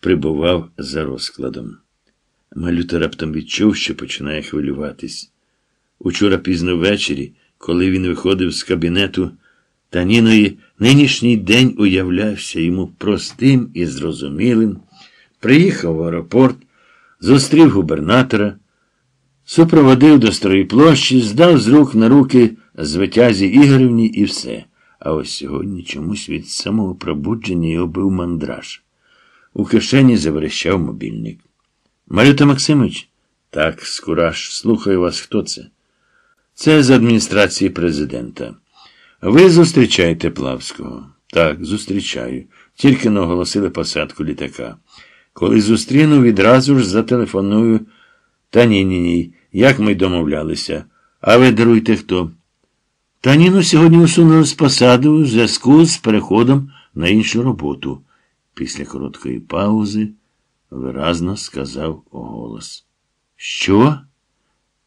прибував за розкладом. Малюта раптом відчув, що починає хвилюватись. Учора пізно ввечері, коли він виходив з кабінету, Таніної нинішній день уявлявся йому простим і зрозумілим, приїхав в аеропорт, зустрів губернатора, супроводив до старої площі, здав з рук на руки звитязі Ігорівні і все. А ось сьогодні чомусь від самого пробудження його бив мандраж. У кишені заверещав мобільник. Малюта Максимович? Так, Скураш, слухаю вас, хто це? Це з адміністрації президента. Ви зустрічаєте Плавського? Так, зустрічаю. Тільки наголосили посадку літака. Коли зустріну, відразу ж зателефоную. Та ні, ні, ні. Як ми домовлялися? А ви даруйте хто? Та Ніну сьогодні усунули з посади у зв'язку з переходом на іншу роботу. Після короткої паузи виразно сказав голос. Що?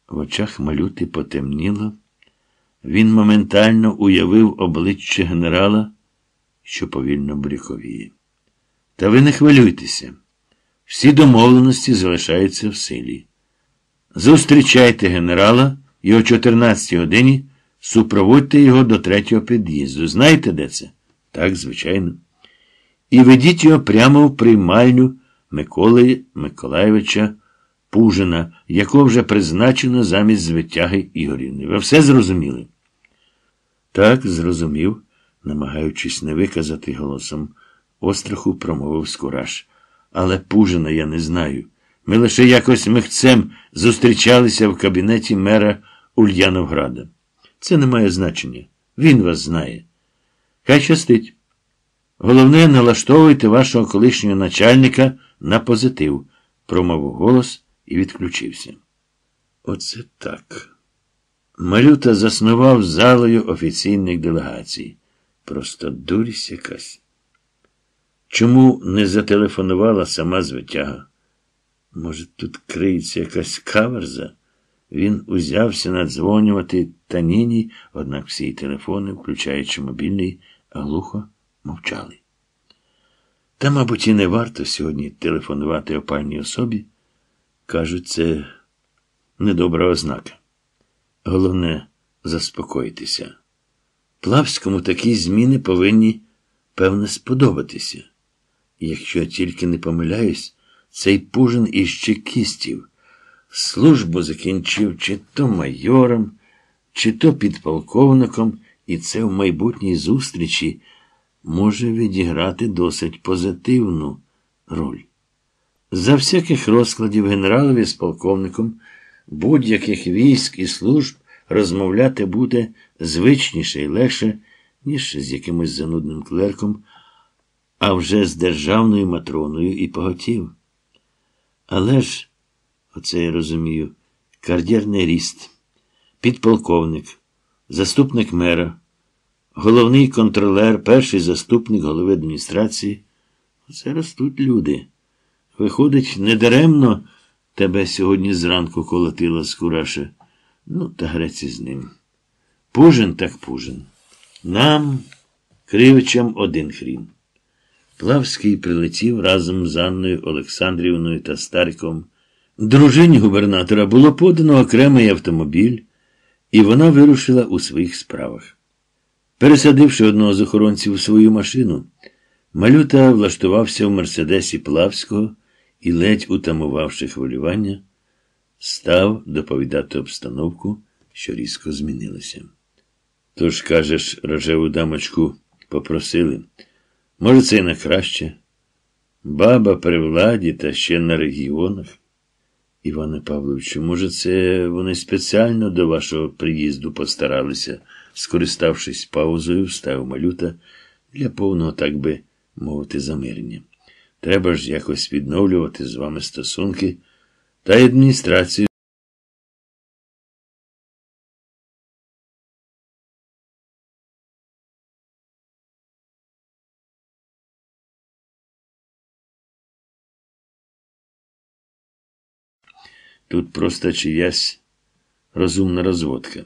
В очах малюти потемніло. Він моментально уявив обличчя генерала, що повільно бріковіє. Та ви не хвилюйтеся. Всі домовленості залишаються в силі. Зустрічайте генерала і о 14 годині супроводьте його до третього під'їзду. Знаєте, де це? Так, звичайно. І ведіть його прямо в приймальню Миколи Миколаєвича Пужина, якого вже призначено замість звитяги Ігорівни. Ви все зрозуміли? Так, зрозумів, намагаючись не виказати голосом. Остраху промовив Скураш. Але Пужина я не знаю. Ми лише якось михцем зустрічалися в кабінеті мера Ульяновграда. Це не має значення. Він вас знає. Хай щастить. Головне, налаштовуйте вашого колишнього начальника на позитив, промовив голос і відключився. Оце так. Малюта заснував залою офіційних делегацій. Просто дурість якась. Чому не зателефонувала сама звитяга? Може, тут криється якась каверза? Він узявся надзвонювати Таніні, однак всі телефони, включаючи мобільний, глухо мовчали. Та, мабуть, і не варто сьогодні телефонувати опальній особі. Кажуть, це недобра ознака. Головне, заспокоїтися. Плавському такі зміни повинні, певне, сподобатися. Якщо я тільки не помиляюсь, цей пужин із чекістів службу закінчив чи то майором, чи то підполковником, і це в майбутній зустрічі може відіграти досить позитивну роль. За всяких розкладів генералові з полковником будь-яких військ і служб розмовляти буде звичніше і легше, ніж з якимось занудним клерком, а вже з державною матроною і поготів. Але ж, оце я розумію, кар'єрний ріст, підполковник, заступник мера, головний контролер, перший заступник голови адміністрації. Оце ростуть люди. Виходить, недаремно тебе сьогодні зранку колотила Скураша. Ну, та греці з ним. Пужин так пужин. Нам, кривичам, один хрін. Плавський прилетів разом з Анною Олександрівною та Стариком. Дружині губернатора було подано окремий автомобіль, і вона вирушила у своїх справах. Пересадивши одного з охоронців у свою машину, малюта влаштувався в Мерседесі Плавського і, ледь утамувавши хвилювання, став доповідати обстановку, що різко змінилася. Тож, кажеш, рожеву дамочку попросили. Може, це й на краще. Баба при владі та ще на регіонах. Іване Павловичу, може, це вони спеціально до вашого приїзду постаралися, скориставшись паузою, встав малюта для повного, так би мовити, замирення. Треба ж якось відновлювати з вами стосунки та адміністрацію. Тут просто чиясь розумна розводка.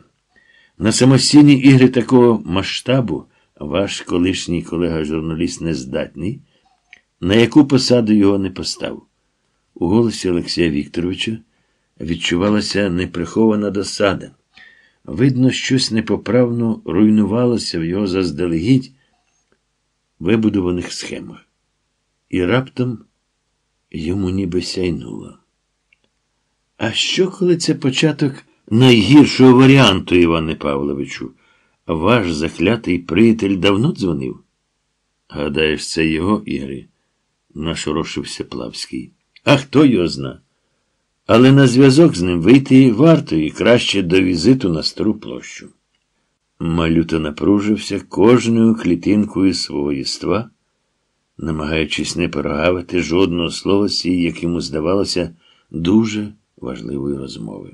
На самостійні ігри такого масштабу ваш колишній колега-журналіст не здатний, на яку посаду його не постав. У голосі Олексія Вікторовича відчувалася неприхована досада. Видно, щось непоправно руйнувалося в його заздалегідь вибудованих схемах. І раптом йому ніби сяйнуло. А що, коли це початок найгіршого варіанту, Іване Павловичу? ваш заклятий приятель давно дзвонив? Гадаєш, це його, Ігорі? нашорошився Плавський. А хто його зна? Але на зв'язок з ним вийти варто і краще до візиту на стару площу. Малюта напружився кожною клітинкою свого єства, намагаючись не прогавити жодного слова сій, як йому здавалося, дуже важливої розмови.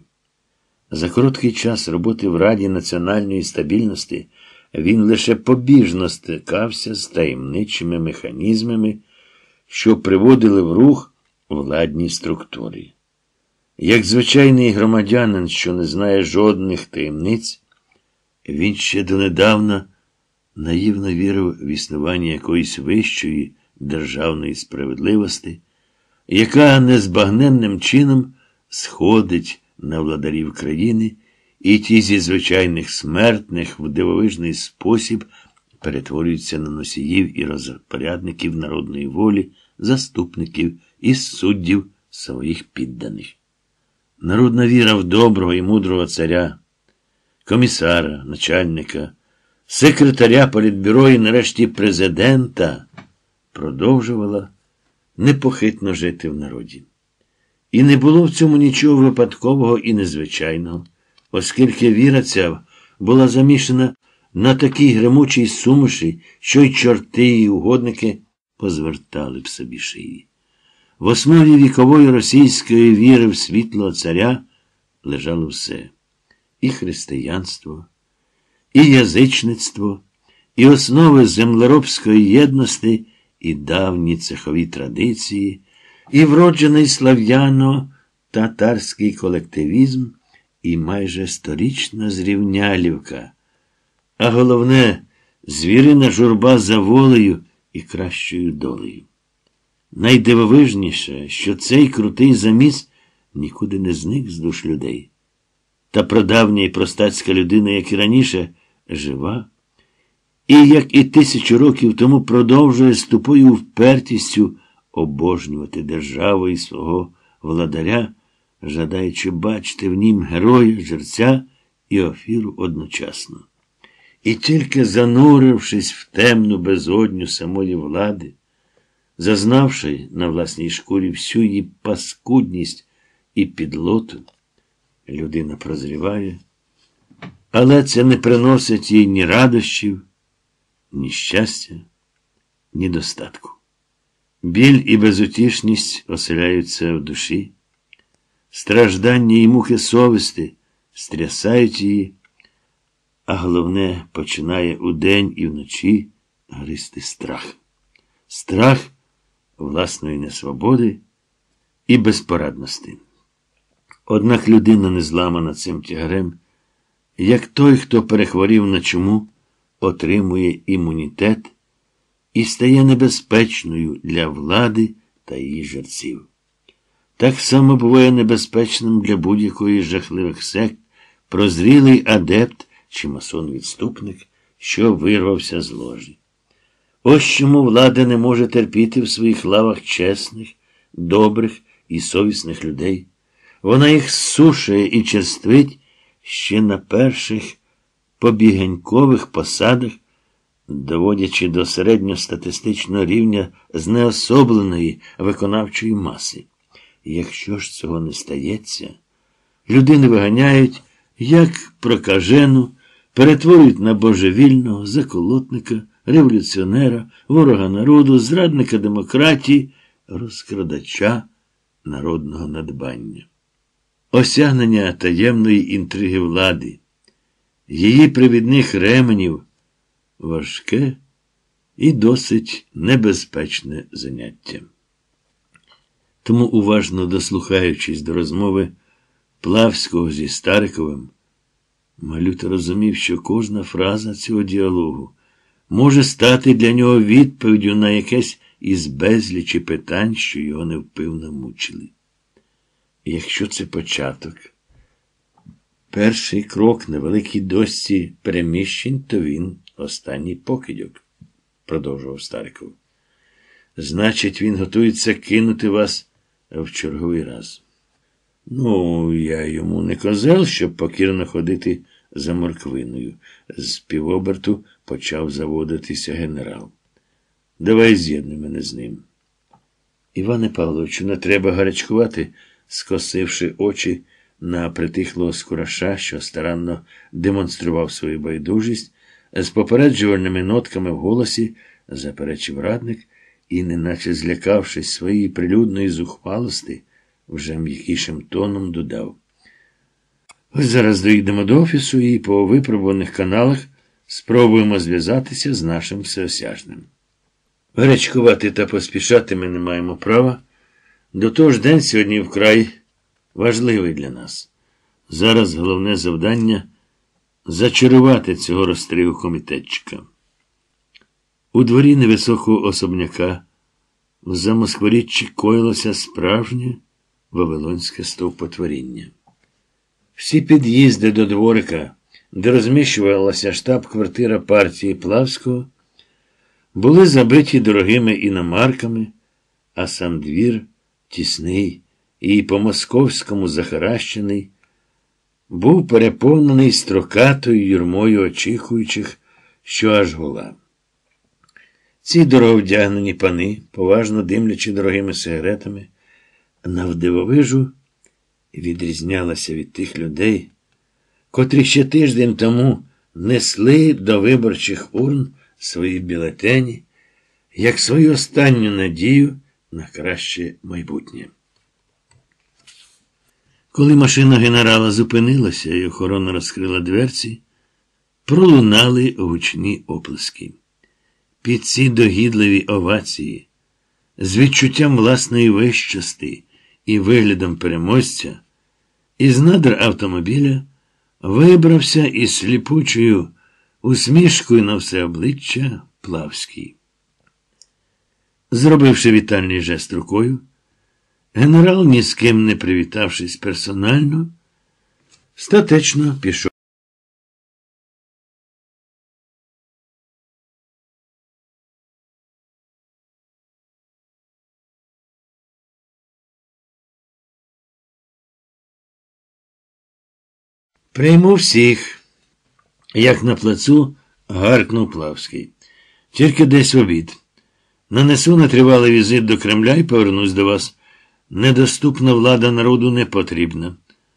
За короткий час роботи в Раді національної стабільності він лише побіжно стикався з таємничими механізмами, що приводили в рух владні структури. Як звичайний громадянин, що не знає жодних таємниць, він ще донедавна наївно вірив в існування якоїсь вищої державної справедливости, яка незбагненним чином сходить на владарів країни, і ті зі звичайних смертних в дивовижний спосіб перетворюються на носіїв і розпорядників народної волі, заступників і суддів своїх підданих. Народна віра в доброго і мудрого царя, комісара, начальника, секретаря політбюро і нарешті президента продовжувала непохитно жити в народі. І не було в цьому нічого випадкового і незвичайного, оскільки віра ця була замішана на такій гремучій сумуші, що й чорти і угодники позвертали б собі шиї. В основі вікової російської віри в світлого царя лежало все і християнство, і язичництво, і основи землеробської єдності, і давні цехові традиції і вроджений слав'яно-татарський колективізм, і майже сторічна зрівнялівка, а головне, звірина журба за волею і кращою долею. Найдивовижніше, що цей крутий заміс нікуди не зник з душ людей. Та прадавня і простацька людина, як і раніше, жива, і, як і тисячу років тому продовжує з тупою впертістю обожнювати державу і свого владаря, жадаючи бачити в нім героя, жерця і офіру одночасно. І тільки занурившись в темну безодню самої влади, зазнавши на власній шкурі всю її паскудність і підлоту, людина прозріває, але це не приносить їй ні радощів, ні щастя, ні достатку. Біль і безутішність оселяються в душі, страждання і мухи совісти стрясають її, а головне, починає удень і вночі гристи страх. Страх власної несвободи і безпорадності. Однак людина не зламана цим тягарем, як той, хто перехворів на чуму, отримує імунітет і стає небезпечною для влади та її жерців. Так само буває небезпечним для будь-якої жахливих сект прозрілий адепт чи масон-відступник, що вирвався з ложі. Ось чому влада не може терпіти в своїх лавах чесних, добрих і совісних людей. Вона їх сушує і черствить ще на перших побігенькових посадах доводячи до середньостатистичного рівня знеособленої виконавчої маси. Якщо ж цього не стається, людини виганяють, як прокажену, перетворюють на божевільного, заколотника, революціонера, ворога народу, зрадника демократії, розкрадача народного надбання. Осягнення таємної інтриги влади, її привідних ременів важке і досить небезпечне заняття. Тому, уважно дослухаючись до розмови Плавського зі Стариковим, Малюта розумів, що кожна фраза цього діалогу може стати для нього відповіддю на якесь із безлічі питань, що його невпивно мучили. І якщо це початок, перший крок на великій досці переміщень, то він останній покидьок, продовжував Стариков. Значить, він готується кинути вас в черговий раз. Ну, я йому не казав, щоб покірно ходити за морквиною. З півоберту почав заводитися генерал. Давай з'єднуй мене з ним. Іване Павловичу, не треба гарячкувати, скосивши очі на притихлого скураша, що старанно демонстрував свою байдужість, з попереджувальними нотками в голосі заперечив радник і, неначе злякавшись своєї прилюдної зухвалості, вже м'якішим тоном додав. Ось зараз доїдемо до офісу і по випробуваних каналах спробуємо зв'язатися з нашим всеосяжним. Гарячкувати та поспішати ми не маємо права. До того ж день сьогодні вкрай важливий для нас. Зараз головне завдання зачарувати цього розстрігу комітетчика. У дворі невисокого особняка в замоскворіччі коїлося справжнє вавилонське стовпотворіння. Всі під'їзди до дворика, де розміщувалася штаб-квартира партії Плавського, були забиті дорогими іномарками, а сам двір, тісний і по-московському захаращений, був переповнений строкатою юрмою очікуючих, що аж гола. Ці дороговдягнені пани, поважно димлячи дорогими сигаретами, навдивовижу відрізнялася від тих людей, котрі ще тиждень тому несли до виборчих урн свої бюлетені, як свою останню надію на краще майбутнє. Коли машина генерала зупинилася і охорона розкрила дверці, пролунали гучні оплески. Під ці догідливі овації, з відчуттям власної вищости і виглядом переможця, із надр автомобіля вибрався із сліпучою усмішкою на все обличчя Плавський. Зробивши вітальний жест рукою, генерал, ні з ким не привітавшись персонально, статечно пішов. Прийму всіх, як на плацу гаркнув Плавський. Тільки десь в обід. Нанесу на тривалий візит до Кремля і повернусь до вас. Недоступна влада народу не потрібна.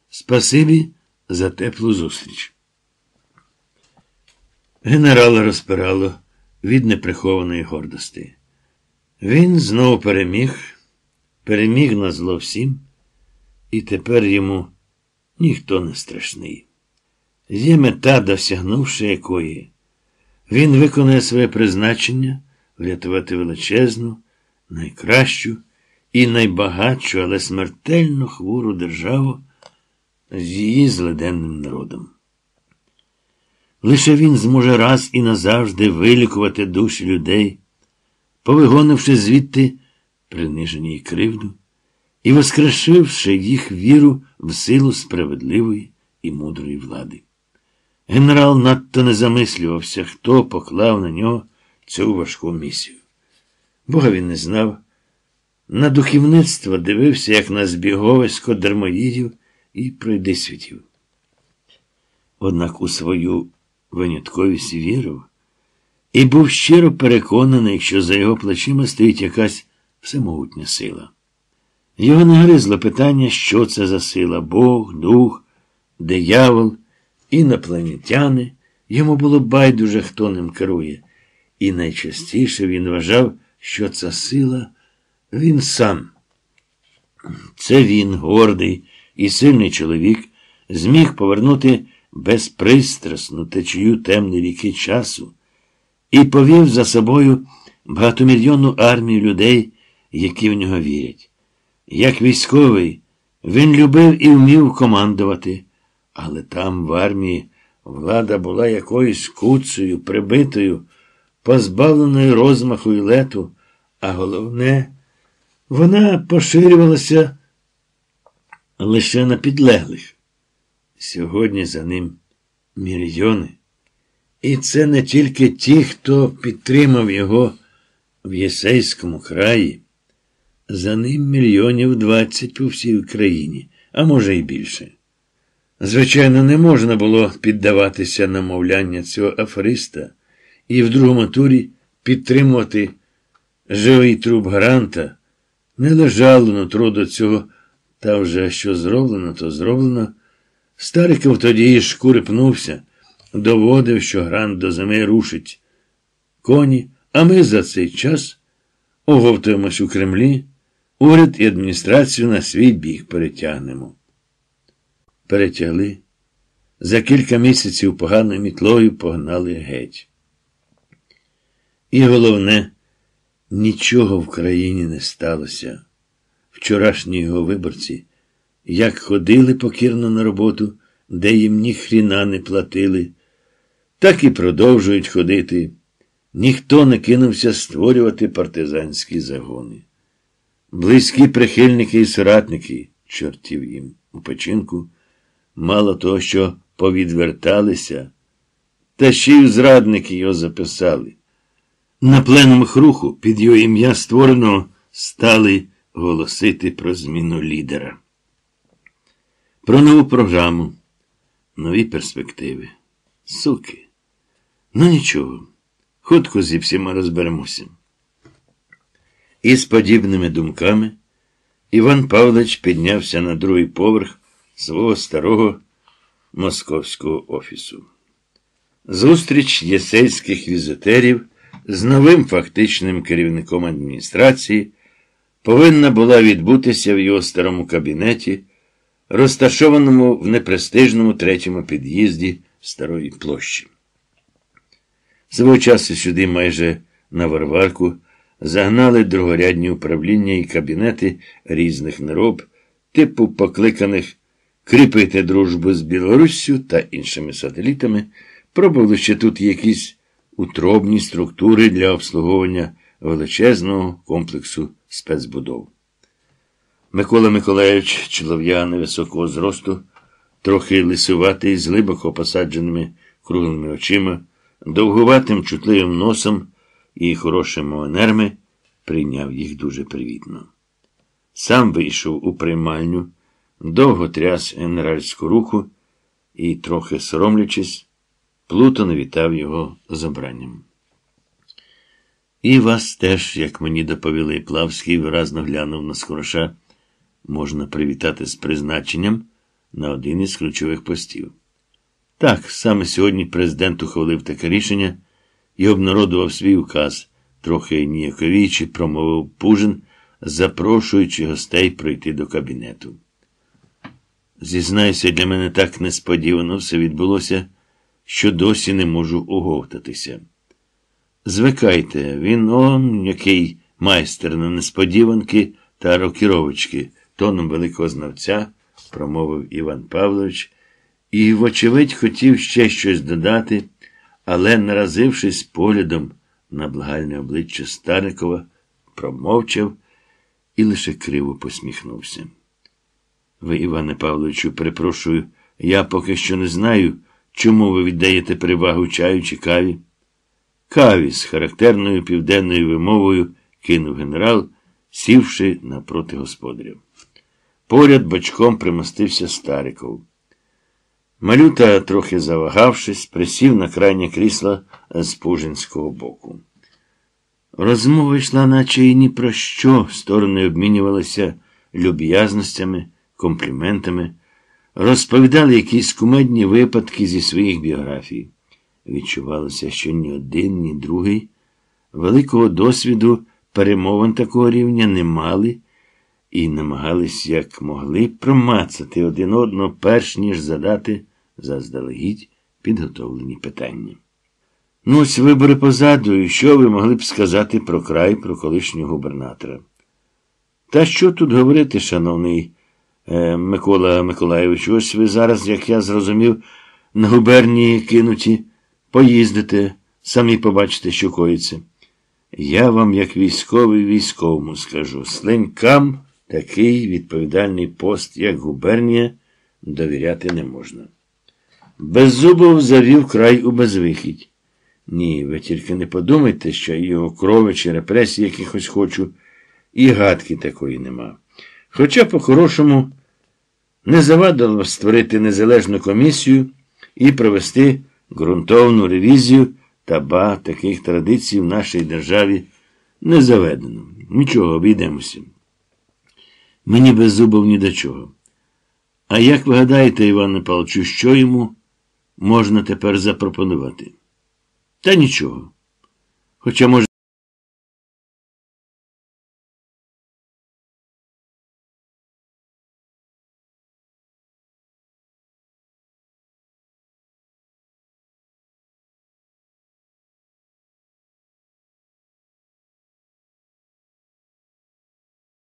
Спасибі за теплу зустріч. Генерала розпирало від неприхованої гордості. Він знову переміг, переміг на зло всім, і тепер йому ніхто не страшний. Є мета, досягнувши якої, він виконує своє призначення врятувати величезну, найкращу і найбагатшу, але смертельно хвору державу з її злиденним народом. Лише він зможе раз і назавжди вилікувати душі людей, повигонивши звідти приниження і кривду і воскрешивши їх віру в силу справедливої і мудрої влади. Генерал надто не замислювався, хто поклав на нього цю важку місію. Бога він не знав. На духівництво дивився, як на збіговисько дармоїдів і пройдисвітів. Однак у свою винятковість вірив і був щиро переконаний, що за його плечима стоїть якась всемогутня сила. Його не гризло питання, що це за сила Бог, дух, диявол, інопланетяни. Йому було байдуже, хто ним керує. І найчастіше він вважав, що ця сила він сам. Це він, гордий і сильний чоловік, зміг повернути безпристрасну течію темної ріки часу і повів за собою багатомільйонну армію людей, які в нього вірять. Як військовий, він любив і вмів командувати, але там, в армії, влада була якоюсь куцею, прибитою, позбавленою розмаху і лету, а головне, вона поширювалася лише на підлеглих. Сьогодні за ним мільйони. І це не тільки ті, хто підтримав його в Єсейському краї. За ним мільйонів двадцять по всій Україні, а може й більше. Звичайно, не можна було піддаватися намовляння цього афериста і в другому турі підтримувати живий труп гаранта. Не лежало нутро до цього, та вже що зроблено, то зроблено. Стариков тоді із шкури пнувся, доводив, що грант до зими рушить коні, а ми за цей час оговтуємось у Кремлі, уряд і адміністрацію на свій бік перетягнемо. Перетягли. За кілька місяців поганою мітлою погнали геть. І головне, нічого в країні не сталося. Вчорашні його виборці, як ходили покірно на роботу, де їм ні хріна не платили, так і продовжують ходити. Ніхто не кинувся створювати партизанські загони. Близькі прихильники і соратники, чортів їм у печінку, мало того, що повідверталися, та ще й зрадники його записали. На пленумах руху під його ім'я створено стали голосити про зміну лідера. Про нову програму, нові перспективи. Суки. Ну нічого. Хутко зі всіма розберемося. І з подібними думками Іван Павлович піднявся на другий поверх свого старого московського офісу. Зустріч єсейських візитерів з новим фактичним керівником адміністрації повинна була відбутися в його старому кабінеті, розташованому в непрестижному третьому під'їзді Старої площі. Свого часу сюди майже на Варварку загнали другорядні управління і кабінети різних народ, типу покликаних кріпити дружбу з Білоруссю та іншими сателітами, пробували ще тут якісь утробні структури для обслуговування величезного комплексу спецбудов. Микола Миколаївич, чолов'я невисокого зросту, трохи лисуватий, з глибоко посадженими круглими очима довгуватим чутливим носом і хорошими манерами прийняв їх дуже привітно. Сам вийшов у приймальню, довго тряс генеральську руку і, трохи соромлячись, плутано вітав його забранням. І вас теж, як мені доповіли Плавський, виразно глянув на скороша, можна привітати з призначенням на один із ключових постів. Так, саме сьогодні президент ухвалив таке рішення і обнародував свій указ, трохи ніяковічі промовив Пужин, запрошуючи гостей пройти до кабінету. Зізнаюся, для мене так несподівано все відбулося, що досі не можу оговтатися. Звикайте, він он, який майстер на несподіванки та рокіровочки, тоном великого знавця, промовив Іван Павлович і, вочевидь, хотів ще щось додати, але, наразившись поглядом на благальне обличчя Старикова, промовчав і лише криво посміхнувся. Ви, Іване Павловичу, перепрошую, я поки що не знаю, чому ви віддаєте перевагу чаю чи каві. Каві з характерною південною вимовою кинув генерал, сівши напроти господарів. Поряд бочком примостився Стариков. Малюта, трохи завагавшись, присів на крайнє крісло з пужинського боку. Розмова йшла, наче і ні про що, сторони обмінювалися люб'язностями, компліментами, розповідали якісь кумедні випадки зі своїх біографій. Відчувалося, що ні один, ні другий великого досвіду перемовин такого рівня не мали і намагались як могли промацати один одного, перш ніж задати заздалегідь підготовлені питання. Ну, ось вибори позаду, і що ви могли б сказати про край, про колишнього губернатора? Та що тут говорити, шановний Микола Миколаєвич, ось ви зараз, як я зрозумів, на губернії кинуті, поїздите, самі побачите, що коїться. Я вам, як військовий, військовому скажу, слинькам такий відповідальний пост, як губернія, довіряти не можна. Беззубов завів край у безвихідь. Ні, ви тільки не подумайте, що його крови чи репресії якихось хочу, і гадки такої нема. Хоча, по-хорошому, Не завадило створити незалежну комісію і провести ґрунтовну ревізію, та ба таких традицій в нашій державі не заведено. Нічого, обійдемося. Мені без зубов ні до чого. А як ви гадаєте, Іване Павловичу, що йому можна тепер запропонувати? Та нічого. Хоча, може,